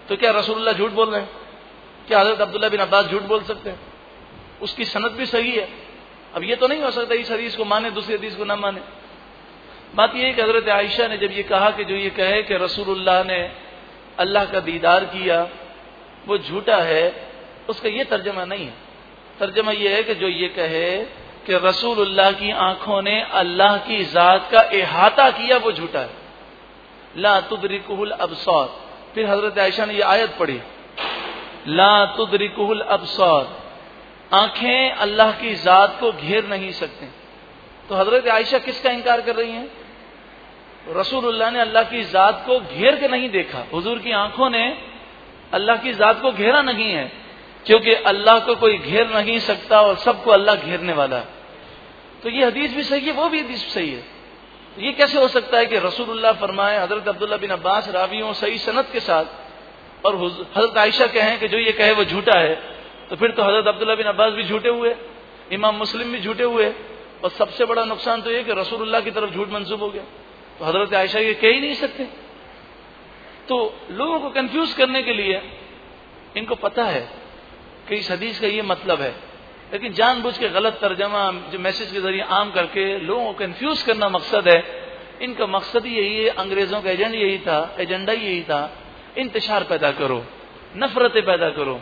तो क्या रसूलुल्लाह झूठ बोल रहे हैं? क्या हज़रत अब्दुल्ला बिन अब्बास झूठ बोल सकते हैं? उसकी सनत भी सही है। अब ये तो नहीं हो सकता इस हदीस को माने, दूसरी हदीस को ना माने। बात यह है कि हज़रत आयशा ने जब ये कहा कि जो ये कहे कि रसूलुल्लाह ने अल्लाह का दीदार किया, वो झूठा है, उसका ये तर्जमा नहीं है। तर्जमा यह है कि जो ये कहे कि रसूलुल्लाह की आँखों ने अल्लाह की जात का इहाता किया, वो झूठा है। ला तुदरिकुल अबसौर। फिर हज़रत आयशा ने यह आयत पढ़ी। ला तुदरिकुल अबसौर। आँखें अल्लाह की जात को घेर नहीं सकते। तो हज़रत आयशा किसका इनकार कर रही हैं? रसूलुल्लाह ने अल्लाह की जात को घेर के नहीं देखा। हुजूर की आँखों ने अल्लाह की जात को घेरा नहीं है। क्योंकि अल्लाह को कोई घेर नहीं सकता और सबको अल्लाह घेरने वाला है। तो ये हदीस भी सही है, वो भी हदीस सही है। ये कैसे हो सकता है कि रसूलुल्लाह फरमाए, हज़रत अब्दुल्ला बिन अब्बास रावियों सही सनत के साथ, और हज़रत आयशा कहें कि जो ये कहे वो झूठा है तो फिर तो हज़रत अब्दुल्ला बिन अब्बास भी झूठे हुए, इमाम मुस्लिम भी झूठे हुए। और सबसे बड़ा नुकसान तो यह कि रसूलुल्लाह की तरफ़ झूठ मंसूब हो गया। तो हज़रत आयशा ये कह ही नहीं सकते। तो लोगों को कंफ्यूज करने के लिए इनको पता है कि इस हदीस का ये मतलब है। लेकिन जानबूझ के गलत तर्जमा जो मैसेज के ज़रिए आम करके लोगों को कंफ्यूज करना मकसद है। इनका मकसद ही यही है, अंग्रेज़ों का एजेंडा यही था एजेंडा यही था। इंतशार पैदा करो, नफरतें पैदा करो।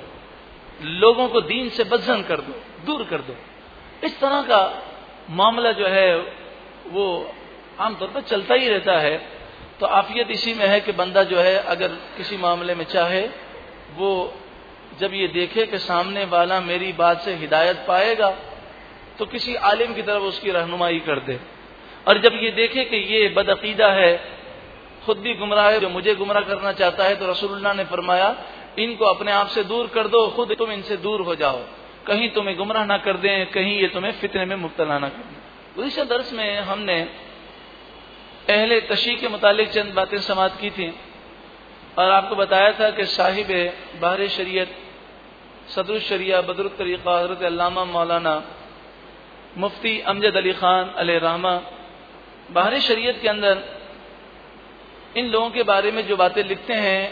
लोगों को दीन से बदजन कर दो, दूर कर दो। इस तरह का मामला जो है, वो आमतौर पर चलता ही रहता है। तो आफियत इसी में है कि बंदा जो है, अगर किसी मामले में चाहे, वो जब ये देखे कि सामने वाला मेरी बात से हिदायत पाएगा तो किसी आलिम की तरफ़ उसकी रहनुमाई कर दे। और जब ये देखे कि ये बदअकीदा है, खुद भी गुमराह है, जो मुझे गुमराह करना चाहता है तो रसूलुल्लाह ने फरमाया, इनको अपने आप से दूर कर दो, खुद तुम इनसे दूर हो जाओ। कहीं तुम्हें गुमराह ना कर दें, कहीं ये तुम्हें फितने में मुबतला ना कर दें। तो इस दर्स में हमने अहले तशी के मुतालिक चंद बातें समाप्त की थी। और आपको बताया था कि साहिब बाहर शरीयत सदर शरिया बदर तरीक़ा हज़रत अल्लामा मौलाना मुफ्ती अमजद अली ख़ान अल रहमा, बाहर शरीयत के अंदर इन लोगों के बारे में जो बातें लिखते हैं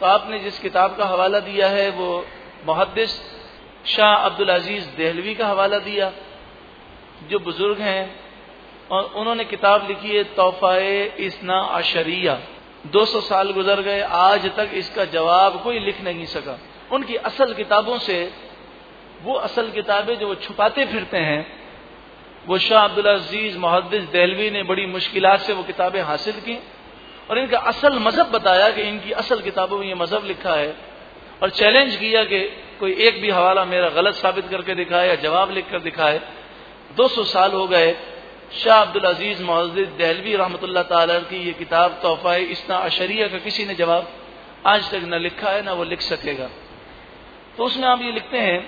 तो आपने जिस किताब का हवाला दिया है, वो मुहदस शाह अब्दुल अज़ीज़ देहलवी का हवाला दिया, जो बुज़ुर्ग हैं, और उन्होंने किताब लिखी है तोहफाए इसना अशरिया। 200 साल गुजर गए, आज तक इसका जवाब कोई लिख नहीं सका। उनकी असल किताबों से, वो असल किताबें जो वो छुपाते फिरते हैं, वो शाह अब्दुल अज़ीज़ मुहदस दहलवी ने बड़ी मुश्किल से वो किताबें हासिल की और इनका असल मज़हब बताया कि इनकी असल किताबों में ये मज़हब लिखा है और चैलेंज किया कि कोई एक भी हवाला मेरा गलत साबित करके दिखाए या जवाब लिखकर दिखाए। 200 साल हो गए, शाह अब्दुल अज़ीज़ मोहजिद दहलवी रहमत की ये किताब तोहफा इतना अशरिया का किसी ने जवाब आज तक न लिखा है, ना वो लिख सकेगा। तो उसमें आप ये लिखते हैं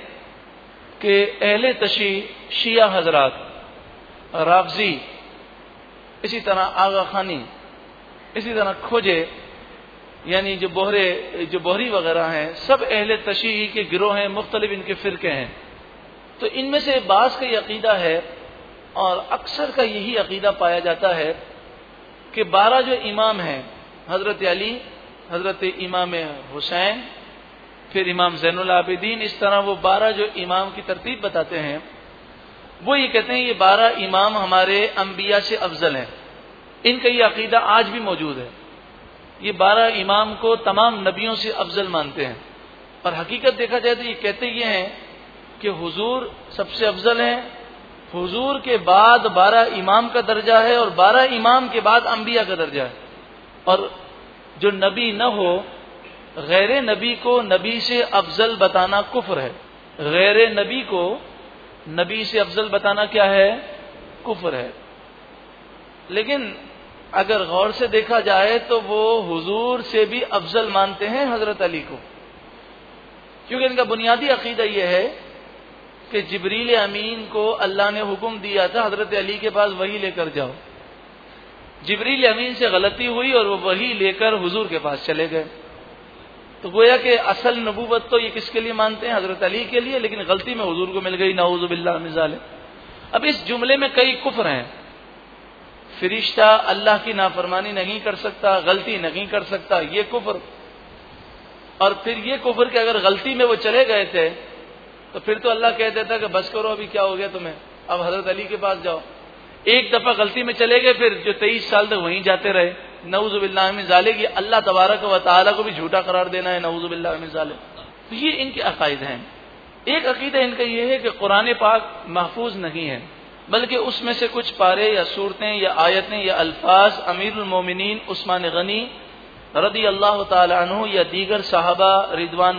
कि अहले तशी, शिया हजरात राफजी इसी तरह आगा खानी, इसी तरह खोजे, यानी जो बोहरे, जो बोहरी वगैरह हैं, सब अहले तशी के गिरोह हैं, मुख्तलिफ़ इनके फिरके हैं। तो इनमें से बास का अकीदा है और अक्सर का यही अकीदा पाया जाता है कि बारह जो इमाम हैं, हज़रत अली, हज़रत इमाम हुसैन फिर इमाम जैनुल आबिदीन इस तरह वो बारह जो इमाम की तरतीब बताते हैं, वो ये कहते हैं, ये बारह इमाम हमारे अम्बिया से अफजल हैं। इनका ये अकीदा आज भी मौजूद है। ये बारह इमाम को तमाम नबियों से अफजल मानते हैं। और हकीकत देखा जाए तो ये कहते ये हैं कि हुजूर सबसे अफजल हैं। हुजूर के बाद बारह इमाम का दर्जा है और बारह इमाम के बाद अम्बिया का दर्जा है। और जो नबी न हो गैर नबी को नबी से अफजल बताना कुफर है। गैर नबी को नबी से अफजल बताना क्या है? कुफर है। लेकिन अगर गौर से देखा जाए तो वो हुजूर से भी अफजल मानते हैं हज़रत अली को। क्योंकि इनका बुनियादी अकीदा यह है कि जबरील अमीन को अल्लाह ने हुक्म दिया था, हज़रत अली के पास वही लेकर जाओ। जबरील अमीन से गलती हुई और वो वही लेकर हुजूर के पास चले गए। तो गोया कि असल नबूवत तो ये किसके लिए मानते हैं? हज़रत अली के लिए, लेकिन गलती में हुजूर को मिल गई नाउजुबिल्ला मिजाल अब इस जुमले में कई कुफर हैं। फरिश्ता अल्लाह की नाफरमानी नहीं कर सकता, गलती नहीं कर सकता, ये कुफर। और फिर ये कुफर के अगर गलती में वो चले गए थे तो फिर तो अल्लाह कह देता कि बस करो, अभी क्या हो गया तुम्हें? अब हज़रत अली के पास जाओ। एक दफ़ा गलती में चले गए, फिर जो तेईस साल तक वहीं जाते रहे। नवजुबिल्लाजाले की अल्लाह तबारक व ताला को भी झूठा करार देना है नवजुबिल्लाजाले तो ये इनके अकायद हैं। एक अकीदा इनका यह है कि कुरान पाक महफूज नहीं है, बल्कि उसमें से कुछ पारे या सूरतें या आयतें या अल्फाज अमीरमिन उस्मान गनी रदी अल्लाह तु या दीगर साहबा रिदवान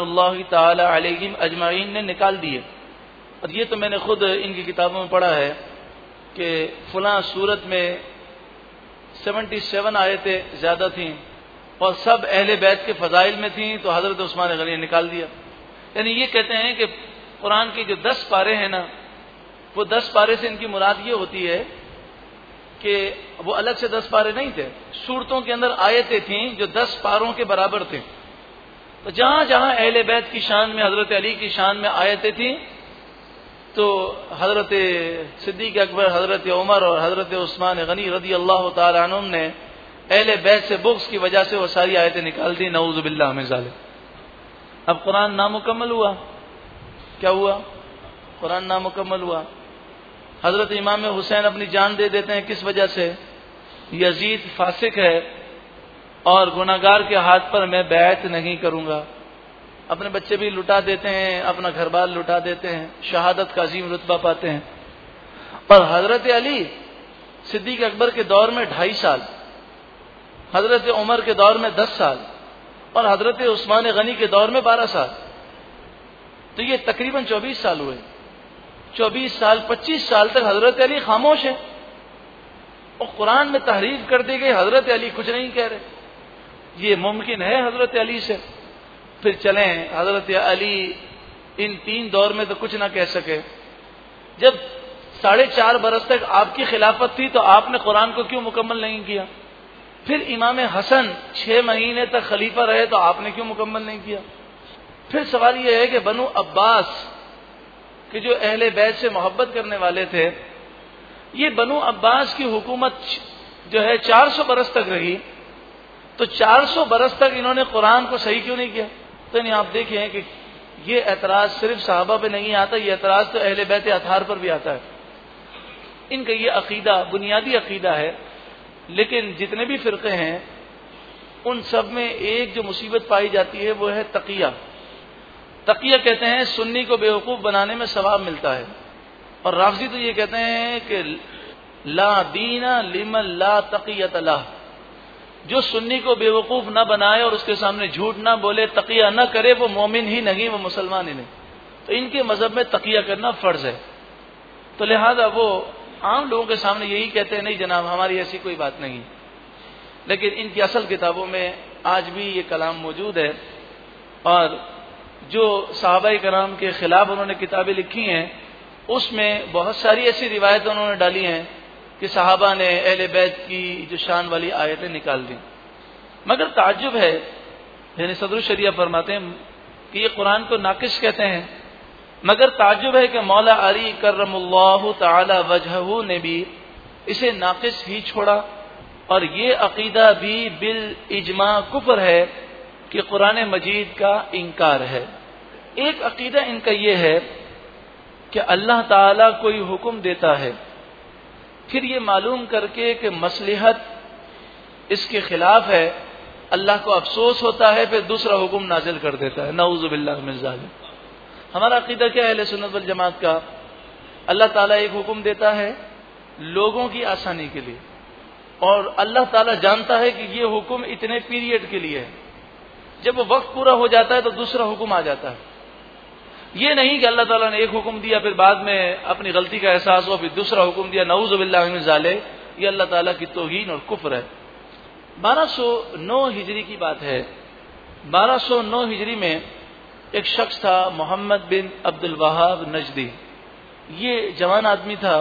तम अजमाइन ने निकाल दिए। और ये तो मैंने खुद इनकी किताबों में पढ़ा है कि फला सूरत में 77 आयतें ज़्यादा थी और सब अहले बैत के फजाइल में थी तो हज़रत उस्मान गनी निकाल दिया। यानी ये कहते हैं कि कुरान के जो दस पारे हैं ना, वो दस पारे से इनकी मुराद ये होती है कि वो अलग से दस पारे नहीं थे। सूरतों के अंदर आयतें थी जो दस पारों के बराबर थे। तो जहाँ जहाँ अहले बैत की शान में, हज़रत अली की शान में आयतें थी तो हज़रत सिद्दीक अकबर, हज़रत उमर और हज़रत उस्मान गनी रदी अल्लाह तुम ने अहले बैत से बुक्स की वजह से वो सारी आयतें निकाल दी नवजुबिल्ला मिजाल अब कुरान नामुकम्मल हुआ। क्या हुआ? कुरान नामुकम्मल हुआ। हज़रत इमाम हुसैन अपनी जान दे देते हैं किस वजह से? यजीद फासिक है और गुनागार के हाथ पर मैं बैत नहीं करूँगा। अपने बच्चे भी लुटा देते हैं, अपना घर बार लुटा देते हैं, शहादत का अजीम रुतबा पाते हैं। और हज़रत अली सिद्दीक अकबर के दौर में ढाई साल, हज़रत उमर के दौर में दस साल, और हज़रत उस्मान गनी के दौर में बारह साल। तो ये तकरीबन चौबीस साल हुए। चौबीस साल, पच्चीस साल तक हज़रत अली खामोश है। और कुरान में तहरीफ कर दी गई, हज़रत अली कुछ नहीं कह रहे। ये मुमकिन है हज़रत अली से। फिर चलें, हज़रत अली इन तीन दौर में तो कुछ ना कह सके। जब साढ़े चार बरस तक आपकी खिलाफत थी तो आपने कुरान को क्यों मुकम्मल नहीं किया? फिर इमाम हसन छह महीने तक खलीफा रहे तो आपने क्यों मुकम्मल नहीं किया? फिर सवाल यह है कि बनु अब्बास, के जो अहले बैत से मोहब्बत करने वाले थे, ये बनु अब्बास की हुकूमत जो है 400 बरस तक रही तो 400 बरस तक इन्होंने कुरान को सही क्यों नहीं किया? तो नहीं आप देखें कि ये एतराज़ सिर्फ़ साहबा पे नहीं आता, ये एतराज़ तो अहले बैत अथार पर भी आता है। इनका ये अकीदा, बुनियादी अकीदा है, लेकिन जितने भी फिरके हैं, उन सब में एक जो मुसीबत पाई जाती है, वो है तकिया। तकिया कहते हैं, सुन्नी को बेवकूफ़ बनाने में सवाब मिलता है। और राफजी तो ये कहते हैं कि, ला दीना लिमन ला तकियत ला। जो सुन्नी को बेवकूफ़ ना बनाए और उसके सामने झूठ ना बोले, तकिया ना करे, वो मोमिन ही नहीं, वो मुसलमान ही नहीं। तो इनके मज़हब में तकिया करना फ़र्ज़ है। तो लिहाजा वो आम लोगों के सामने यही कहते हैं, नहीं जनाब, हमारी ऐसी कोई बात नहीं। लेकिन इनकी असल किताबों में आज भी ये कलाम मौजूद है। और जो साहबा कराम के खिलाफ उन्होंने किताबें लिखी हैं, उसमें बहुत सारी ऐसी रिवायतें उन्होंने डाली हैं कि साहबा ने अहल बैत की जो शान वाली आयतें निकाल दी। मगर ताजुब है, यानी सदर शरिया फरमाते हैं कि ये कुरान को नाकिस कहते हैं। मगर ताजुब है कि मौला अली करमल्लाह ताला वजहू ने भी इसे नाकिस ही छोड़ा। और ये अकीदा भी बिल इजमा कुफर है कि कुरान मजीद का इनकार है। एक अकीदा इनका यह है कि अल्लाह ताला कोई हुक्म देता है फिर ये मालूम करके कि मसलहत इसके खिलाफ है, अल्लाह को अफसोस होता है, फिर दूसरा हुक्म नाजिल कर देता है। नऊजुबिल्ला हमारा अकीदा क्या है सुनत जमात का? अल्लाह ताला एक हुक्म देता है लोगों की आसानी के लिए। और अल्लाह ताला जानता है कि ये हुक्म इतने पीरियड के लिए है। जब वो वक्त पूरा हो जाता है तो दूसरा हुक्म आ जाता है। ये नहीं कि अल्लाह ताला ने एक हुक्म दिया, फिर बाद में अपनी गलती का एहसास हुआ, फिर दूसरा हुक्म दिया नऊज़बिल्लाले ये अल्लाह ताला की तोहीन और कुफर है। 1209 हिजरी की बात है। 1209 हिजरी में एक शख्स था, मोहम्मद बिन अब्दुल वहाब नजदी। ये जवान आदमी था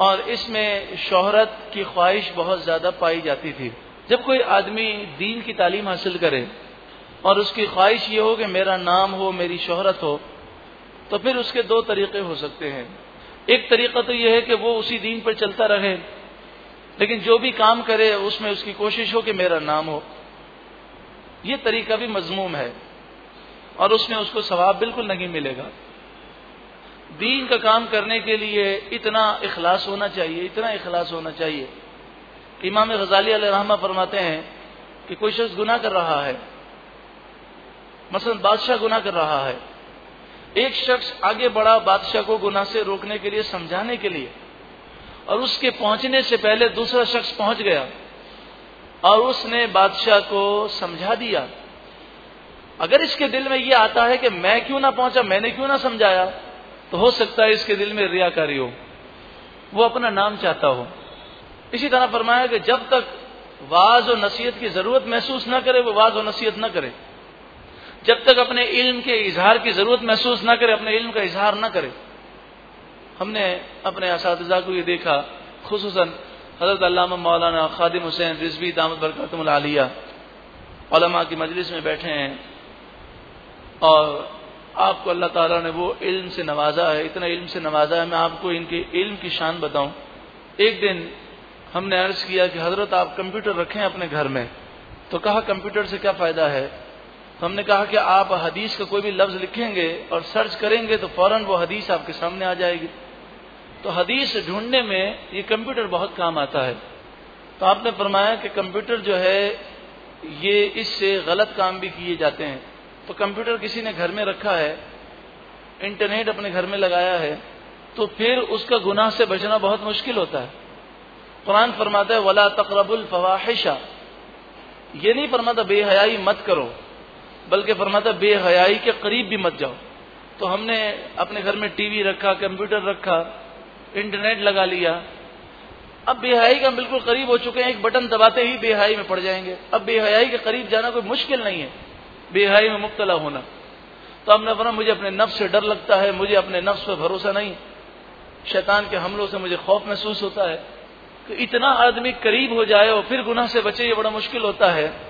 और इसमें शोहरत की ख्वाहिश बहुत ज़्यादा पाई जाती थी। जब कोई आदमी दीन की तालीम हासिल करे और उसकी ख्वाहिश ये हो कि मेरा नाम हो, मेरी शोहरत हो तो फिर उसके दो तरीके हो सकते हैं। एक तरीका तो यह है कि वो उसी दीन पर चलता रहे, लेकिन जो भी काम करे, उसमें उसकी कोशिश हो कि मेरा नाम हो। यह तरीका भी मजमूम है, और उसमें उसको सवाब बिल्कुल नहीं मिलेगा। दीन का काम करने के लिए इतना इखलास होना चाहिए, इतना इखलास होना चाहिए। इमाम गजाली रहमा फरमाते हैं कि कोई शख्स गुना कर रहा है मसलन बादशाह गुना कर रहा है। एक शख्स आगे बढ़ा बादशाह को गुना से रोकने के लिए, समझाने के लिए और उसके पहुँचने से पहले दूसरा शख्स पहुँच गया और उसने बादशाह को समझा दिया। अगर इसके दिल में यह आता है कि मैं क्यों ना पहुँचा, मैंने क्यों ना समझाया तो हो सकता है इसके दिल में रियाकारी हो। वो अपना नाम चाहता हो। इसी तरह फरमाया कि जब तक वाज और नसीहत की ज़रूरत महसूस न करे, वो वाज और नसीहत न करे। जब तक अपने इल्म के इजहार की ज़रूरत महसूस न करे, अपने इल्म का इजहार न करे। हमने अपने इस को ये देखा खसूस हज़रत मौलाना खादिम हुसैन रिजवी दामद बरकतमलिया की मजलिस में बैठे हैं और आपको अल्लाह ताला ने वो इल्म से नवाजा है, इतना इल्म से नवाजा है, मैं आपको इनके इल्म की शान बताऊँ। एक दिन हमने अर्ज़ किया कि हज़रत आप कंप्यूटर रखें अपने घर में तो कहा, कंप्यूटर से क्या फ़ायदा है? तो हमने कहा कि आप हदीस का कोई भी लफ्ज लिखेंगे और सर्च करेंगे तो फ़ौरन वो हदीस आपके सामने आ जाएगी। तो हदीस ढूँढने में ये कंप्यूटर बहुत काम आता है। तो आपने फरमाया कि कंप्यूटर जो है, ये इससे गलत काम भी किए जाते हैं। तो कंप्यूटर किसी ने घर में रखा है, इंटरनेट अपने घर में लगाया है तो फिर उसका गुनाह से बचना बहुत मुश्किल होता है। कुरान फरमाता है, वला तकरबुल फवाहिशा ये नहीं फरमाता, बेहयाई मत करो। बल्कि फरमाता बेहयाई के करीब भी मत जाओ। तो हमने अपने घर में टीवी रखा, कंप्यूटर रखा, इंटरनेट लगा लिया। अब बेहयाई का बिल्कुल करीब हो चुके हैं, एक बटन दबाते ही बेहयाई में पड़ जाएँगे। अब बेहयाई के करीब जाना कोई मुश्किल नहीं है, बेहयाई में मुबतला होना। तो अब ने मुझे अपने नफ्स से डर लगता है, मुझे अपने नफ्स पर भरोसा नहीं। शैतान के हमलों से मुझे खौफ महसूस होता है। तो इतना आदमी करीब हो जाए और फिर गुनाह से बचे, ये बड़ा मुश्किल होता है।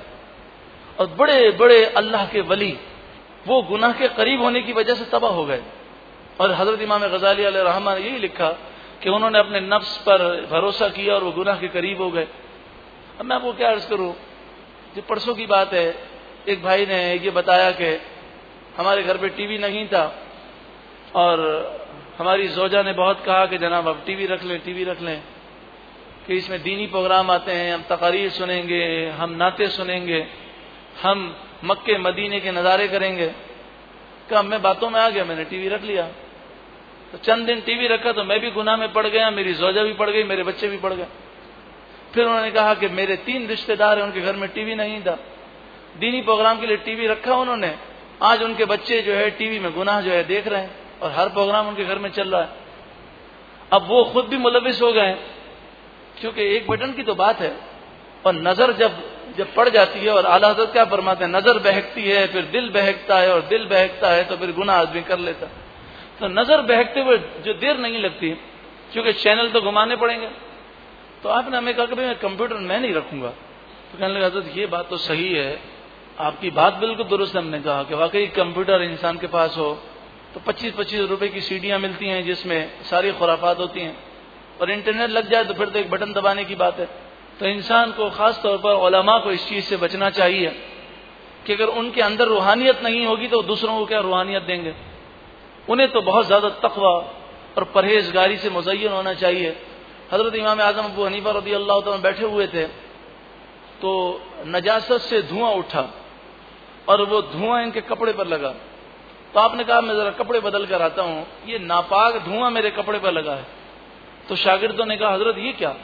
और बड़े बड़े अल्लाह के वली, वो गुनाह के करीब होने की वजह से तबाह हो गए। और हज़रत इमाम गजाली रहमान ने यही लिखा कि उन्होंने अपने नफ्स पर भरोसा किया और वो गुनाह के करीब हो गए। अब मैं आपको क्या अर्ज़ करूँ? जो परसों की बात है। एक भाई ने ये बताया कि हमारे घर पे टीवी नहीं था और हमारी जोजा ने बहुत कहा कि जनाब अब टीवी रख लें, टीवी रख लें कि इसमें दीनी प्रोग्राम आते हैं, हम तकारीर सुनेंगे, हम नाते सुनेंगे। हम मक्के मदीने के नज़ारे करेंगे। कब मैं बातों में आ गया, मैंने टीवी रख लिया। तो चंद दिन टीवी रखा तो मैं भी गुनाह में पड़ गया, मेरी जोजा भी पड़ गई, मेरे बच्चे भी पड़ गए। फिर उन्होंने कहा कि मेरे तीन रिश्तेदार हैं, उनके घर में टीवी नहीं था। दीनी प्रोग्राम के लिए टीवी रखा उन्होंने। आज उनके बच्चे जो है टीवी में गुनाह जो है देख रहे हैं और हर प्रोग्राम उनके घर में चल रहा है। अब वो खुद भी मुलविस हो गए क्योंकि एक बटन की तो बात है। और नज़र जब जब पड़ जाती है और आला हज़रत क्या फरमाते हैं? नज़र बहकती है, फिर दिल बहकता है और दिल बहकता है तो फिर गुना आदमी कर लेता तो नज़र बहकते हुए जो देर नहीं लगती क्योंकि चैनल तो घुमाने पड़ेंगे। तो आपने हमें कहा कि भाई, मैं कंप्यूटर मैं नहीं रखूँगा। तो कहने लगा, हज़रत, ये बात तो सही है। आपकी बात बिल्कुल दुरुस्त हमने कहा कि वाकई कंप्यूटर इंसान के पास हो तो पच्चीस पच्चीस रुपए की सीढ़ियाँ मिलती हैं जिसमें सारी खुराफात होती हैं। और इंटरनेट लग जाए तो फिर तो एक बटन दबाने की बात है। तो इंसान को खास तौर पर ओलमा को इस चीज़ से बचना चाहिए कि अगर उनके अंदर रूहानियत नहीं होगी तो दूसरों को क्या रूहानियत देंगे? उन्हें तो बहुत ज़्यादा तकवा और परहेजगारी से मुजयन होना चाहिए। हज़रत इमाम आज़म अबू हनीफा रदी अल्लाह बैठे हुए थे तो नजासत से धुआँ उठा और वो धुआँ इनके कपड़े पर लगा। तो आपने कहा, मैं जरा कपड़े बदल कर आता हूँ। ये नापाक धुआँ मेरे कपड़े पर लगा है। तो शागिर्दों ने कहा, हज़रत, ये क्या?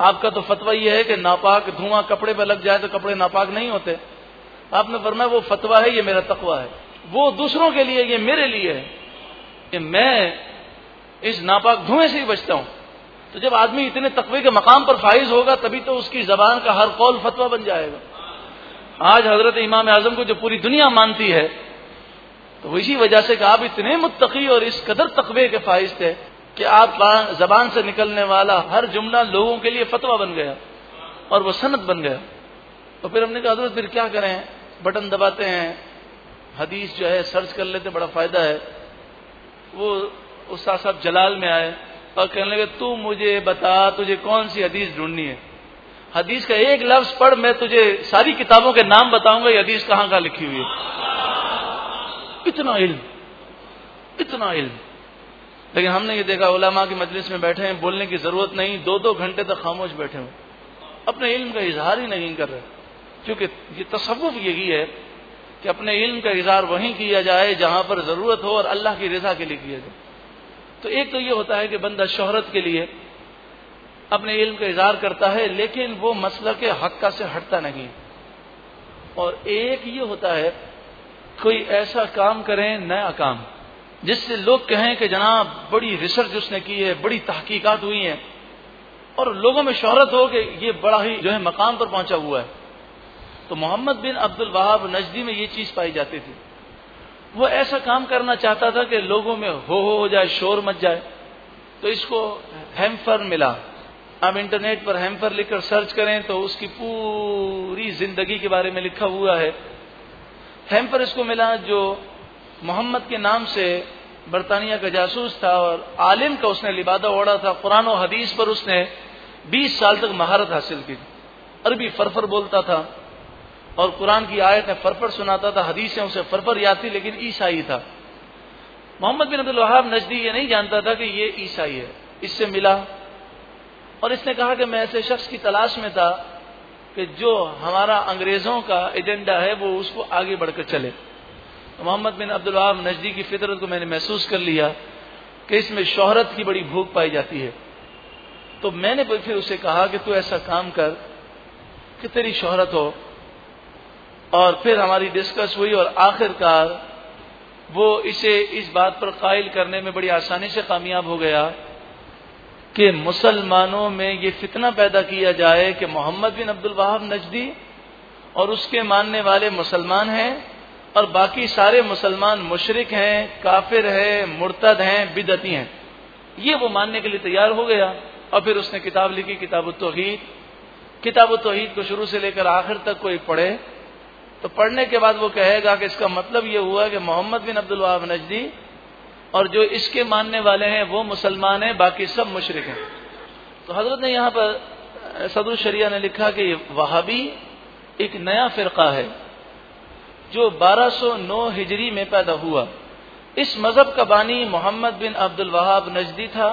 आपका तो फतवा यह है कि नापाक धुआँ कपड़े पर लग जाए तो कपड़े नापाक नहीं होते। आपने फरमाया, वो फतवा है, ये मेरा तकवा है। वो दूसरों के लिए, ये मेरे लिए है कि मैं इस नापाक धुएँ से ही बचता हूँ। तो जब आदमी इतने तकवे के मकाम पर फाइज होगा, तभी तो उसकी जबान का हर कौल फतवा बन जाएगा। आज हज़रत इमाम आज़म को जो पूरी दुनिया मानती है तो इसी वजह से कि आप इतने मुत्तकी और इस कदर तकवे के फाइज थे कि आप जबान से निकलने वाला हर जुमला लोगों के लिए फतवा बन गया और वो सनत बन गया। तो फिर हमने कहा, हज़रत, फिर क्या करें? बटन दबाते हैं। हदीस जो है, सर्च कर लेते बड़ा फ़ायदा है। वो उस साहब जलाल में आए और कहने लगे, तू मुझे बता, तुझे कौन सी हदीस ढूंढनी है? हदीस का एक लफ्ज पढ़, मैं तुझे सारी किताबों के नाम बताऊँगा, ये हदीस कहाँ कहाँ लिखी हुई है। इतना इल्म इतना इल्म। लेकिन हमने ये देखा, उलमा की मजलिस में बैठे हैं, बोलने की ज़रूरत नहीं दो दो घंटे तक खामोश बैठे हुए। अपने इल्म का इजहार ही नहीं कर रहे। क्योंकि ये तसवुफ यही है कि अपने इल्म का इजहार वहीं किया जाए, जहाँ पर ज़रूरत हो और अल्लाह की रजा के लिए किया जाए। तो एक तो ये होता है कि बंदा शोहरत के लिए अपने इल्म का इजहार करता है, लेकिन वो मसला के हक्का से हटता नहीं। और एक ये होता है, कोई ऐसा काम करें, नया काम। जिससे लोग कहें कि जनाब, बड़ी रिसर्च उसने की है, बड़ी तहकीकात हुई है। और लोगों में शोहरत हो कि ये बड़ा ही जो है मकाम पर पहुँचा हुआ है। तो मोहम्मद बिन अब्दुल वहाब नजदी में ये चीज़ पाई जाती थी। वो ऐसा काम करना चाहता था कि लोगों में हो हो हो जाए, शोर मच जाए। तो इसको हेम्फर मिला। अब इंटरनेट पर हेम्फर लिखकर सर्च करें तो उसकी पूरी ज़िंदगी के बारे में लिखा हुआ है। हेम्फर इसको मिला जो मोहम्मद के नाम से बरतानिया का जासूस था और आलिम का उसने लिबादा ओढ़ा था। कुरान और हदीस पर उसने 20 साल तक महारत हासिल की। अरबी फरफर बोलता था और कुरान की आयत में फरफर सुनाता था, हदीसें उसे फरफर याद थी, लेकिन ईसाई था। मोहम्मद बिन अब्दुल वहाब नजदी ये नहीं जानता था कि ये ईसाई है। इससे मिला और इसने कहा कि मैं ऐसे शख्स की तलाश में था कि जो हमारा अंग्रेज़ों का एजेंडा है, वो उसको आगे बढ़कर चले। मोहम्मद बिन अब्दुल वहाब नजदी की फितरत को मैंने महसूस कर लिया कि इसमें शोहरत की बड़ी भूख पाई जाती है। तो मैंने फिर उसे कहा कि तू ऐसा काम कर कि तेरी शोहरत हो। और फिर हमारी डिस्कस हुई और आखिरकार वो इसे इस बात पर कायल करने में बड़ी आसानी से कामयाब हो गया कि मुसलमानों में ये फितना पैदा किया जाए कि मोहम्मद बिन अब्दुल वहाब नजदी और उसके मानने वाले मुसलमान हैं। और बाकी सारे मुसलमान मुशरक हैं, काफिर हैं, मुर्तद हैं, बिदती हैं। ये वो मानने के लिए तैयार हो गया और फिर उसने किताब लिखी किताब तोहीद। किताब तोहीद को शुरू से लेकर आखिर तक कोई पढ़े। तो पढ़ने के बाद वो कहेगा कि इसका मतलब ये हुआ कि मोहम्मद बिन अब्दुल वहाब नजदी और जो इसके मानने वाले हैं, वो मुसलमान हैं, बाकी सब मुशरक हैं। तो हज़रत ने यहाँ पर सदर शरिया ने लिखा कि वहाबी एक नया फिरका है। जो 1209 हिजरी में पैदा हुआ। इस मज़हब का बानी मोहम्मद बिन अब्दुल वहाब नजदी था,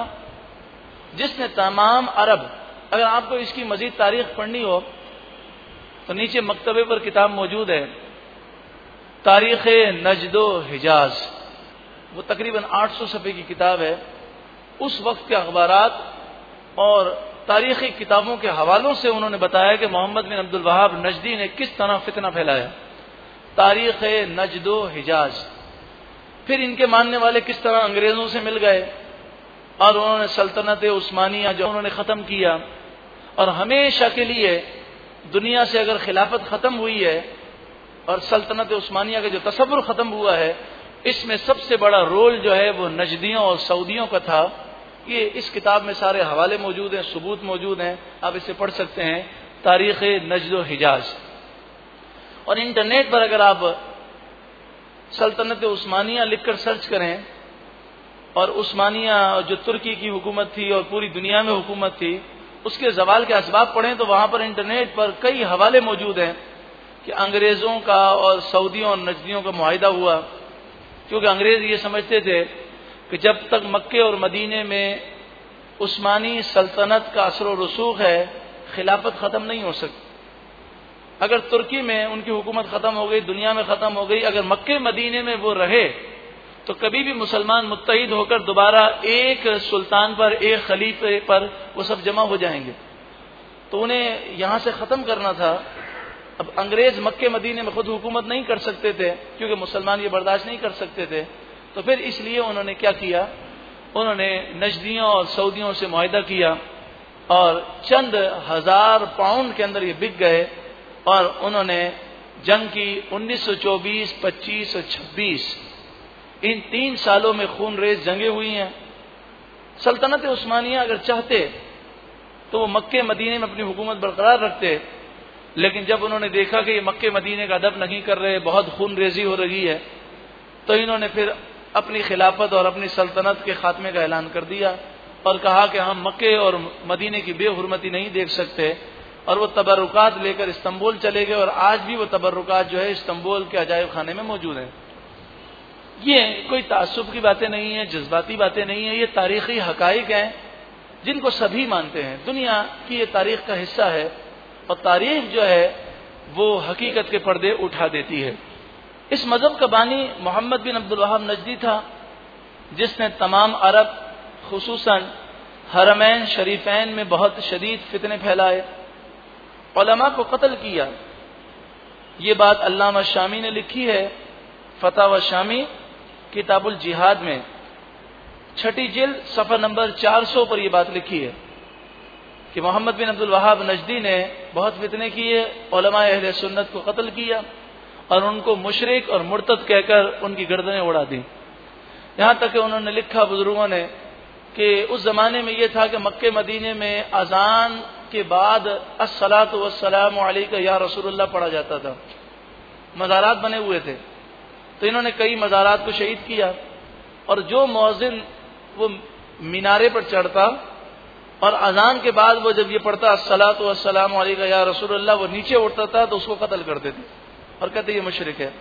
जिसने तमाम अरब, अगर आपको इसकी मजीद तारीख पढ़नी हो तो नीचे मकतबे पर किताब मौजूद है। तारीख नजदो हिजाज। वो तकरीबन 800 सफ़े की किताब है। उस वक्त के अखबार और तारीखी किताबों के हवालों से उन्होंने बताया कि मोहम्मद बिन अब्दुल वहाब नजदी ने किस तरह फितना फैलाया। तारीख नजदो हिजाज। फिर इनके मानने वाले किस तरह अंग्रेज़ों से मिल गए? और उन्होंने सल्तनत उस्मानिया जो उन्होंने ख़त्म किया। और हमेशा के लिए दुनिया से अगर खिलाफत ख़त्म हुई है, और सल्तनत उस्मानिया का जो तस्वुर ख़त्म हुआ है, इसमें सबसे बड़ा रोल जो है वो नजदियों और सऊदियों का था। ये इस किताब में सारे हवाले मौजूद हैं, सबूत मौजूद हैं। आप इसे पढ़ सकते हैं। तारीख नजद हिजाज। और इंटरनेट पर अगर आप सल्तनत उस्मानिया लिखकर सर्च करें, और उस्मानिया जो तुर्की की हुकूमत थी और पूरी दुनिया में हुकूमत थी, उसके जवाल के इसबाब पढ़ें तो वहाँ पर इंटरनेट पर कई हवाले मौजूद हैं कि अंग्रेज़ों का और सऊदियों और नजदियों का मुहिदा हुआ। क्योंकि अंग्रेज़ ये समझते थे कि जब तक मक्के और मदीने में उस्मानी सल्तनत का असर रसूख है, खिलाफत ख़त्म नहीं हो सकती। अगर तुर्की में उनकी हुकूमत ख़त्म हो गई, दुनिया में ख़त्म हो गई, अगर मक्के, मदीने में वो रहे तो कभी भी मुसलमान मुतहद होकर दोबारा एक सुल्तान पर, एक खलीफे पर वो सब जमा हो जाएँगे। तो उन्हें यहाँ से ख़त्म करना था। अब अंग्रेज़ मक्के, मदीने में खुद हुकूमत नहीं कर सकते थे, क्योंकि मुसलमान ये बर्दाश्त नहीं कर सकते थे। तो फिर इसलिए उन्होंने क्या किया? उन्होंने नजदियों और सऊदियों से माहिदा किया और चंद हज़ार पाउंड के अंदर ये बिक गए। और उन्होंने जंग की 1924, 25 और 26 इन तीन सालों में खून रेज जंगे हुई हैं। सल्तनत उस्मानिया अगर चाहते तो वो मक्के मदीने में अपनी हुकूमत बरकरार रखते। लेकिन जब उन्होंने देखा कि ये मक्के मदीने का अदब नहीं कर रहे बहुत खून रेजी हो रही है तो इन्होंने फिर अपनी खिलाफत और अपनी सल्तनत के खात्मे का ऐलान कर दिया और कहा कि हम मक्के और मदीने की बेहरमती नहीं देख सकते। और वो तबरुकात लेकर इस्तंबुल चले गए और आज भी वो तबरुकात जो है इस्तंबुल के अजायब खाने में मौजूद हैं। ये कोई तासुब की बातें नहीं है, जज्बाती बातें नहीं है, ये तारीखी हकाइक हैं, जिनको सभी मानते हैं। दुनिया की ये तारीख का हिस्सा है और तारीख जो है वो हकीकत के पर्दे उठा देती है। इस मज़हब का बानी मोहम्मद बिन अब्दुल वहाब नजदी था, जिसने तमाम अरब खसूस हरमैन, शरीफैन में बहुत शदीद फितने फैलाए। उलमा को कत्ल किया। ये बात अल्लामा शामी ने लिखी है फतेह व शामी, किताबुल जिहाद में। छठी जिल, सफ़र नंबर 400 पर यह बात लिखी है कि मोहम्मद बिन अब्दुल वहाब नजदी ने बहुत फितने किए अहल सुन्नत को कत्ल किया और उनको मुशरक और मुर्तद कहकर उनकी गर्दनें उड़ा दी। यहाँ तक कि उन्होंने लिखा बुज़ुर्गों ने कि उस जमाने में यह था कि मक्के मदीने में अजान के बाद असलात वसलाम या रसूलुल्लाह पढ़ा जाता था। मज़ारात बने हुए थे। तो इन्होंने कई मज़ारात को शहीद किया। और जो मौजिन वो मीनारे पर चढ़ता और अजान के बाद वो जब ये पढ़ता असलात वसलाम या रसूलुल्लाह, वो नीचे उठता था तो उसको कत्ल करते थे और कहते, ये मुशरक है।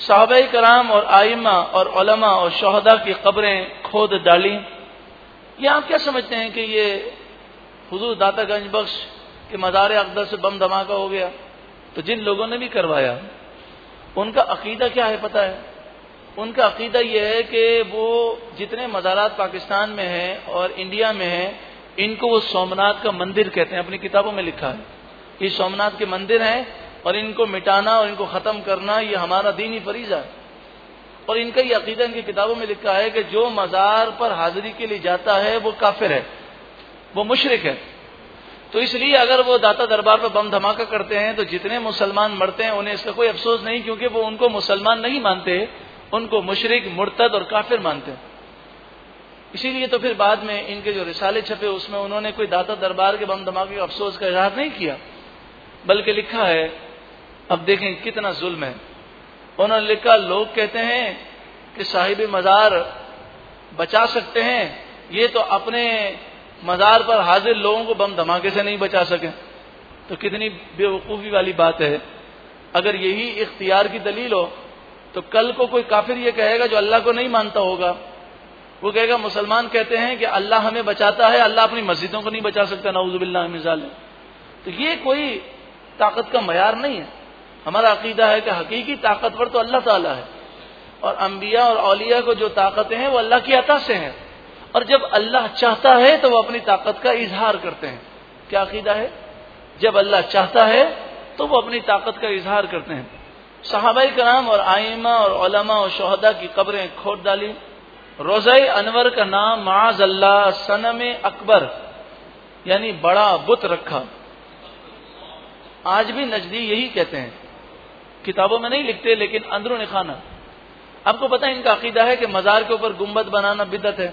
साहब कराम और आइमा और और शहदा की कब्रें खोद डाली। ये आप क्या समझते हैं कि ये हुजूर दातागंज बख्श के मज़ार अकदर से बम धमाका हो गया। तो जिन लोगों ने भी करवाया, उनका अकीदा क्या है पता है? उनका अकीदा यह है कि वो जितने मज़ारात पाकिस्तान में हैं और इंडिया में हैं, इनको वो सोमनाथ का मंदिर कहते हैं, अपनी किताबों में लिखा है। ये सोमनाथ के मंदिर हैं और इनको मिटाना और इनको ख़त्म करना ये हमारा दीनी फरीजा है। और इनका ये अकीदा इनकी किताबों में लिखा है कि जो मज़ार पर हाजिरी के लिए जाता है, वो काफिर है। वो मुशरक है। तो इसलिए अगर वो दाता दरबार पर बम धमाका करते हैं तो जितने मुसलमान मरते हैं, उन्हें इसका कोई अफसोस नहीं, क्योंकि वो उनको मुसलमान नहीं मानते, उनको मुशरक, मुर्तद और काफिर मानते हैं। इसीलिए तो फिर बाद में इनके जो रिसाले छपे, उसमें उन्होंने कोई दाता दरबार के बम धमाके अफसोस का इजहार नहीं किया, बल्कि लिखा है, अब देखें कितना जुल्म है। उन्होंने लिखा, लोग कहते हैं कि साहिब मज़ार बचा सकते हैं, ये तो अपने मज़ार पर हाजिर लोगों को बम धमाके से नहीं बचा सके। तो कितनी बेवकूफ़ी वाली बात है। अगर यही इख्तियार की दलील हो तो कल को कोई काफिर ये कहेगा जो अल्लाह को नहीं मानता होगा। वो कहेगा, मुसलमान कहते हैं कि अल्लाह हमें बचाता है, अल्लाह अपनी मस्जिदों को नहीं बचा सकता नाउजुबिल्ला मिसाल तो ये कोई ताकत का मैार नहीं है। हमारा अकीदा है कि हकीकी ताकतवर तो अल्लाह ताला है। और अम्बिया और अलिया को जो ताकतें हैं, वो अल्लाह की अता से हैं। और जब अल्लाह चाहता है तो वो अपनी ताकत का इजहार करते हैं। क्या अकीदा है? जब अल्लाह चाहता है तो वो अपनी ताकत का इजहार करते हैं। साहबाई कराम और आइमा और ओलमा और शहदा की कब्रें खोद डाली। रोज़ाई अनवर का नाम माज अल्लाह सनम अकबर, यानी बड़ा बुत रखा। आज भी नजदी यही कहते हैं। किताबों में नहीं लिखते, लेकिन अंदरून खाना। आपको पता है इनका अकीदा है कि मज़ार के ऊपर गुंबद बनाना बिदत है।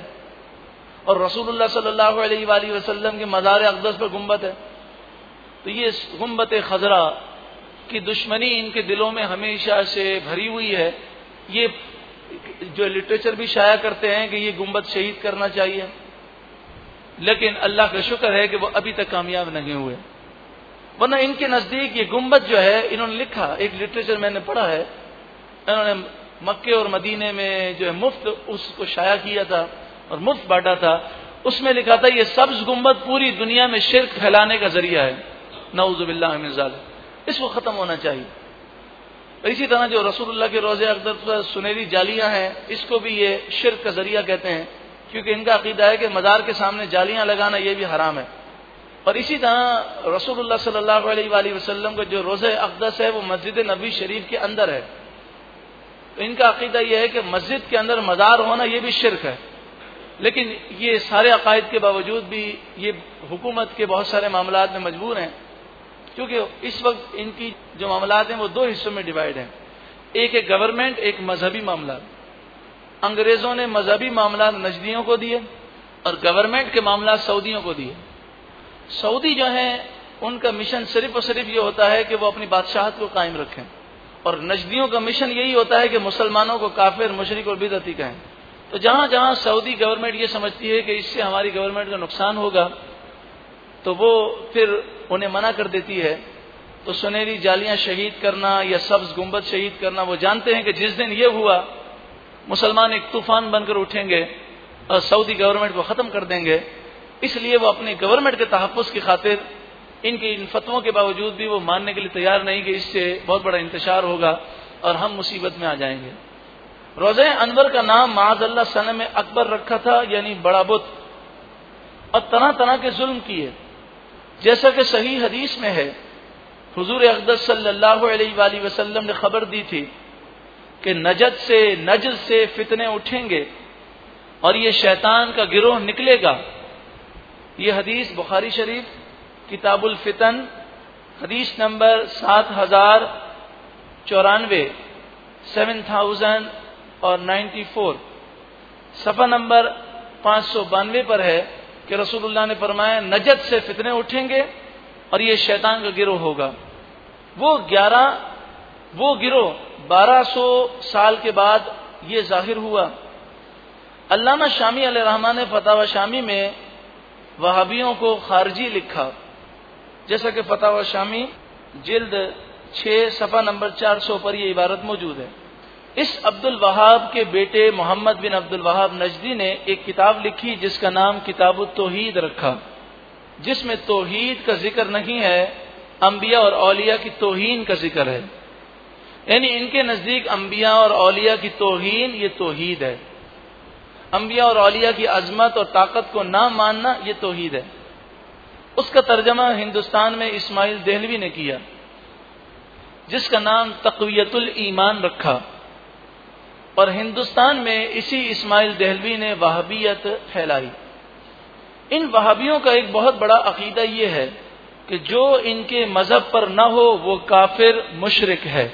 और अलैहि वसल्लम के मज़ार अकदस पर गुम्बत है। तो ये गुम्बत खजरा की दुश्मनी इनके दिलों में हमेशा से भरी हुई है। ये जो लिटरेचर भी शाया करते हैं कि ये गुम्बत शहीद करना चाहिए। लेकिन अल्लाह का शुक्र है कि वो अभी तक कामयाब नहीं हुए। वरना इनके नज़दीक ये गुम्बत जो है, इन्होंने लिखा, एक लिटरेचर मैंने पढ़ा है। इन्होंने मक्के और मदीने में जो है मुफ़्त उसको शाया किया था। और मुफ़्त बांटा था, उसमें लिखा था, ये सब्ज गुंबद पूरी दुनिया में शिरक फैलाने का ज़रिया है। नवजुबिल्ला इसको खत्म होना चाहिए। इसी तरह जो रसूलुल्लाह के रोज़े अकदर पर सुनहरी जालियाँ हैं, इसको भी ये शिरक का ज़रिया कहते हैं, क्योंकि इनका अकीदा है कि मज़ार के सामने जालियाँ लगाना ये भी हराम है। और इसी तरह रसूलुल्लाह सल्लल्लाहु अलैहि वसल्लम का जो रोज़ अकदस है, वो मस्जिद नबी शरीफ के अंदर है। तो इनका अकीदा यह है कि मस्जिद के अंदर मज़ार होना यह भी शिरक है। लेकिन ये सारे अकायद के बावजूद भी ये हुकूमत के बहुत सारे मामला में मजबूर हैं, क्योंकि इस वक्त इनकी जो मामला हैं वो दो हिस्सों में डिवाइड हैं। एक है गवर्नमेंट, एक मजहबी मामला। अंग्रेज़ों ने मजहबी मामला नजदियों को दिए और गवर्नमेंट के मामला सऊदियों को दिए। सऊदी जो है, उनका मिशन सिर्फ़ और सिर्फ़ ये होता है कि वो अपनी बादशाहत को कायम रखें। और नजदियों का मिशन यही होता है कि मुसलमानों को काफिर, मुशरक और बिदती कहें। तो जहाँ जहाँ सऊदी गवर्नमेंट ये समझती है कि इससे हमारी गवर्नमेंट का नुकसान होगा तो वो फिर उन्हें मना कर देती है। तो सुनहरी जालियाँ शहीद करना या सब्ज गुंबद शहीद करना, वो जानते हैं कि जिस दिन ये हुआ, मुसलमान एक तूफ़ान बनकर उठेंगे और सऊदी गवर्नमेंट को खत्म कर देंगे। इसलिए वो अपनी गवर्नमेंट के तहफ़ की खातिर, इनके इन फतवों के बावजूद भी वो मानने के लिए तैयार नहीं कि इससे बहुत बड़ा इंतज़ार होगा और हम मुसीबत में आ जाएँगे। रोज़े अनवर का नाम माजल्ला सन में अकबर रखा था, यानी बड़ा बुत। और तरह तरह के जुल्म किए। जैसा कि सही हदीस में है, हुजूर अकदस सल्लल्लाहु अलैहि ने खबर दी थी कि नजद से नजद से फितने उठेंगे और ये शैतान का गिरोह निकलेगा। ये हदीस बुखारी शरीफ, किताबुल फितन, हदीस नंबर सात हज़ार चौरानवे, सेवन थाउज़ेंड और नाइन्टी फोर। सफ़ा नंबर पाँच पर है कि रसूलुल्लाह ने फरमाया नजद से फितने उठेंगे और ये शैतान का गिरोह होगा। वो ग्यारह, वो गिरोह बारह सौ साल के बाद ये ज़ाहिर हुआ। अल्लामा शामी रहमान ने फतावा शामी में वहाबियों को खारजी लिखा। जैसा कि फतावा शामी जिल्द छह सफ़ा नंबर चार सौ पर यह इबारत मौजूद है। इस अब्दुल वहाब के बेटे मोहम्मद बिन अब्दुल वहाब नजदी ने एक किताब लिखी, जिसका नाम किताब तोहीद रखा। जिसमें तोहीद का ज़िक्र नहीं है, अंबिया और औलिया की तोहीन का ज़िक्र है। यानी इनके नज़दीक अंबिया और औलिया की तोहीन, ये तोहीद है। अंबिया और औलिया की अजमत और ताकत को ना मानना, ये तोहीद है। उसका तर्जमा हिंदुस्तान में इस्माइल देहलवी ने किया, जिसका नाम तकवीतुल ईमान रखा। और हिंदुस्तान में इसी इस्माइल दहलवी ने वहाबियत फैलाई। इन वहाबियों का एक बहुत बड़ा अकीदा ये है कि जो इनके मज़हब पर ना हो, वो काफिर मुशरक है।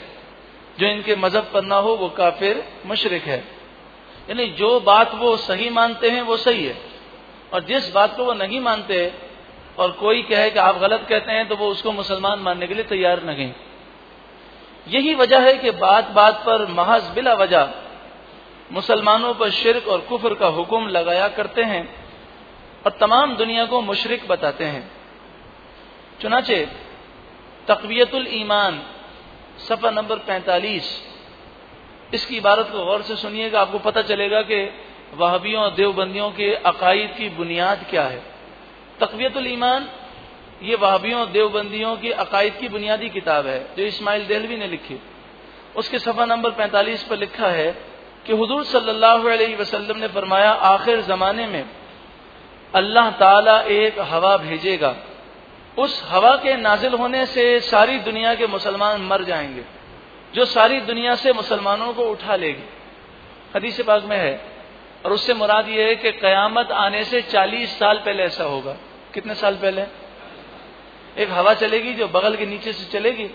जो इनके मज़हब पर ना हो, वो काफिर मुशरक है। यानी जो बात वो सही मानते हैं, वो सही है। और जिस बात को वो नहीं मानते और कोई कहे कि आप गलत कहते हैं तो वो उसको मुसलमान मानने के लिए तैयार नहीं। यही वजह है कि बात बात पर महज बिला वजह मुसलमानों पर शिरक और कुफर का हुक्म लगाया करते हैं और तमाम दुनिया को मुशरक बताते हैं। चुनाचे तकवीतुल ईमान, सफ़ा नंबर 45 इसकी इबारत को गौर से सुनिएगा, आपको पता चलेगा कि वहाबियों और देवबंदियों के अकायद की बुनियाद क्या है। तकवीतुल ईमान, ये वहाबियों और देवबंदियों के अकायद की बुनियादी किताब है, जो इस्माइल देलवी ने लिखी। उसके सफ़ा नंबर 45 पर लिखा है कि हुजूर सल्लल्लाहु अलैहि वसल्लम ने फरमाया, आखिर ज़माने में अल्लाह ताला एक हवा भेजेगा। उस हवा के नाजिल होने से सारी दुनिया के मुसलमान मर जाएँगे, जो सारी दुनिया से मुसलमानों को उठा लेगी। हदीस पाक में है, और उससे मुराद ये है कि कयामत आने से 40 साल पहले ऐसा होगा। कितने साल पहले? एक हवा चलेगी जो बगल के नीचे से चलेगी।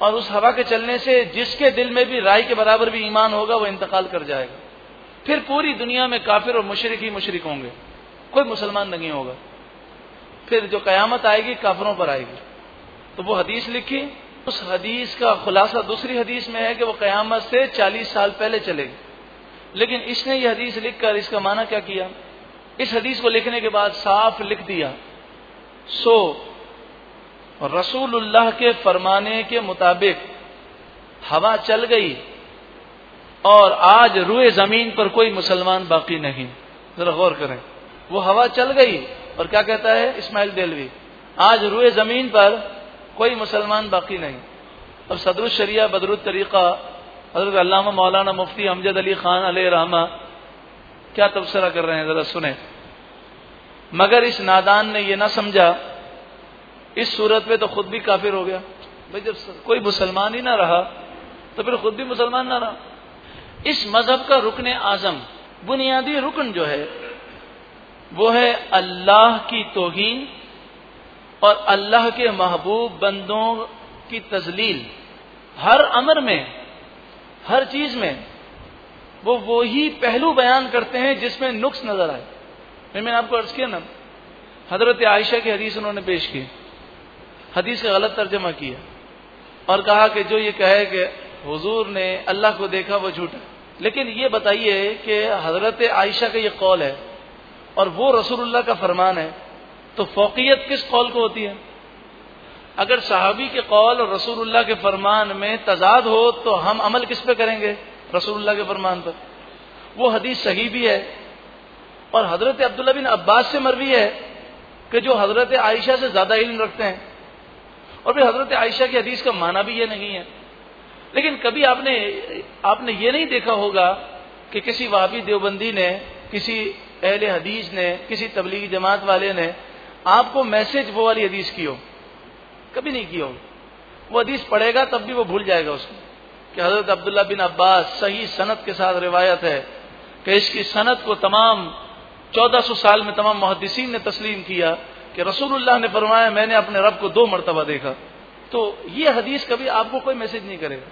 और उस हवा के चलने से जिसके दिल में भी राय के बराबर भी ईमान होगा, वो इंतकाल कर जाएगा। फिर पूरी दुनिया में काफिर और मुशरक ही मुशरक होंगे। कोई मुसलमान नहीं होगा। फिर जो कयामत आएगी, काफरों पर आएगी। तो वो हदीस लिखी। उस हदीस का खुलासा दूसरी हदीस में है कि वो कयामत से चालीस साल पहले चलेगी। लेकिन इसने ये हदीस लिखकर इसका माना क्या किया? इस हदीस को लिखने के बाद साफ़ लिख दिया। सो रसूलुल्लाह के फरमाने के मुताबिक हवा चल गई और आज रुए ज़मीन पर कोई मुसलमान बाकी नहीं। जरा गौर करें। वो हवा चल गई और क्या कहता है इस्माइल देलवी? आज रुए ज़मीन पर कोई मुसलमान बाकी नहीं। अब सदरुल शरिया बदरुल तरीका, हज़रत अल्लामा मौलाना मुफ्ती अमजद अली खान अल रहमा क्या तबसरा कर रहे हैं, जरा सुने। मगर इस नादान ने यह ना समझा इस सूरत में तो खुद भी काफिर हो गया। भाई जब कोई मुसलमान ही ना रहा तो फिर खुद भी मुसलमान ना रहा। इस मज़हब का रुकन आज़म, बुनियादी रुकन जो है, वो है अल्लाह की तोहीन और अल्लाह के महबूब बंदों की तजलील। हर अमर में, हर चीज़ में, वो वही पहलू बयान करते हैं जिसमें नुक्स नज़र आए। मैंने आपको अर्ज़ किया ना, हज़रत आयशा की हदीस उन्होंने पेश की। हदीस का गलत तर्जमा किया। और कहा कि जो ये कहे कि हुजूर ने अल्लाह को देखा, वो झूठा। लेकिन ये बताइए कि हज़रत आयशा का ये कौल है और वो रसूलुल्लाह का फरमान है तो फोकियत किस कौल को होती है? अगर साहबी के कौल और रसूलुल्लाह के फरमान में तजाद हो तो हम अमल किस पे करेंगे? रसूलुल्लाह के फरमान पर। वो हदीस सही भी है और हज़रत अब्दुल्ला बिन अब्बास से मरवी है कि जो हज़रत आयशा से ज़्यादा इल्म रखते हैं। और फिर हज़रत आयशा की हदीस का माना भी ये नहीं है। लेकिन कभी आपने आपने ये नहीं देखा होगा कि किसी वहाबी देवबंदी ने, किसी अहल हदीस ने, किसी तबलीगी जमात वाले ने आपको मैसेज वो वाली हदीस की हो। कभी नहीं की हो। वो हदीस पढ़ेगा तब भी वो भूल जाएगा उसको। कि हज़रत अब्दुल्ला बिन अब्बास सही सनत के साथ रिवायत है कि इसकी सनत को तमाम चौदह सौ साल में तमाम मुहदसिन ने तस्लीम किया। कि रसूलुल्लाह ने फरमाया, मैंने अपने रब को दो मरतबा देखा। तो ये हदीस कभी आपको कोई मैसेज नहीं करेगा।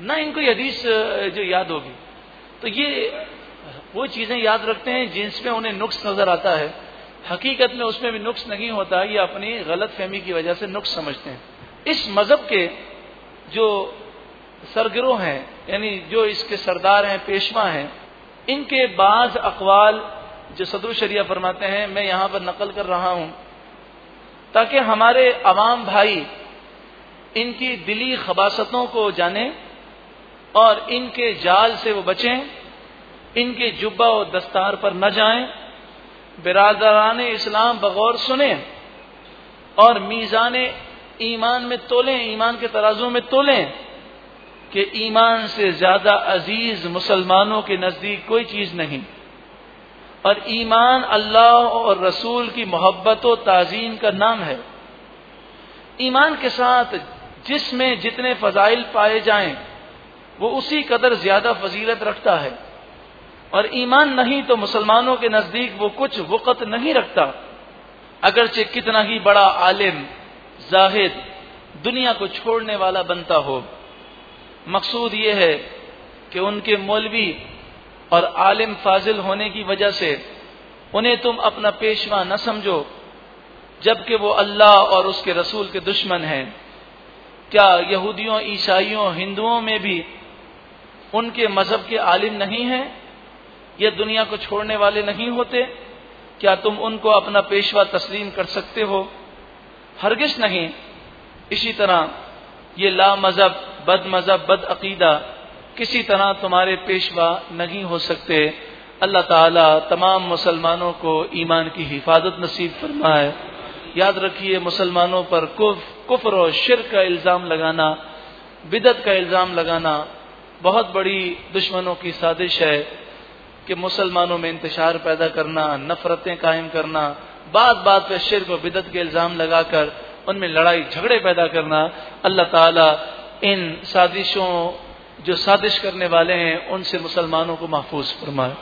ना इनको ये हदीस जो याद होगी। तो ये, वो चीज़ें याद रखते हैं जिसमें उन्हें नुक्स नज़र आता है। हकीकत में उसमें भी नुक्स नहीं होता, ये अपनी गलत फहमी की वजह से नुक्स समझते हैं। इस मज़हब के जो सरगरोह हैं, यानी जो इसके सरदार हैं, पेशवा हैं, इनके बाज अकवाल जो सदर शरिया फरमाते हैं, मैं यहाँ पर नकल कर रहा हूँ, ताकि हमारे अवाम भाई इनकी दिली खबासतों को जाने और इनके जाल से वो बचें, इनके जुब्बा और दस्तार पर न जाएँ, बिरादरान इस्लाम बगौर सुने और मीज़ान ईमान में तोलें, ईमान के तराजों में तोलें कि ईमान से ज़्यादा अज़ीज़ मुसलमानों के नज़दीक कोई चीज़ नहीं। और ईमान अल्लाह और रसूल की मोहब्बत व ताजीम का नाम है। ईमान के साथ जिसमें जितने फजाइल पाए जाएँ, वो उसी कदर ज़्यादा फजीलत रखता है। और ईमान नहीं तो मुसलमानों के नज़दीक वो कुछ वक़्त नहीं रखता। अगरचे कितना ही बड़ा आलिम, जाहिद, दुनिया को छोड़ने वाला बनता हो। मकसूद ये है कि उनके मौलवी और आलिम फाजिल होने की वजह से उन्हें तुम अपना पेशवा न समझो, जबकि वो अल्लाह और उसके रसूल के दुश्मन हैं। क्या यहूदियों, ईसाइयों, हिंदुओं में भी उनके मज़हब के आलिम नहीं हैं? ये दुनिया को छोड़ने वाले नहीं होते? क्या तुम उनको अपना पेशवा तस्लीम कर सकते हो? हरगिश नहीं। इसी तरह ये ला मज़हब, बद मज़हब, बद अकीदा किसी तरह तुम्हारे पेशवा नहीं हो सकते। अल्लाह ताला तमाम मुसलमानों को ईमान की हिफाजत नसीब फरमाए। याद रखिए, मुसलमानों पर कुफ, कुफर और शिर का इल्ज़ाम लगाना, बिदत का इल्ज़ाम लगाना बहुत बड़ी दुश्मनों की साजिश है कि मुसलमानों में इंतशार पैदा करना, नफरतें कायम करना, बात बात पर शिर व बिदत के इल्ज़ाम लगाकर उनमें लड़ाई, झगड़े पैदा करना। अल्लाह ताला इन साजिशों जो साजिश करने वाले हैं उनसे मुसलमानों को महफूज फरमाए।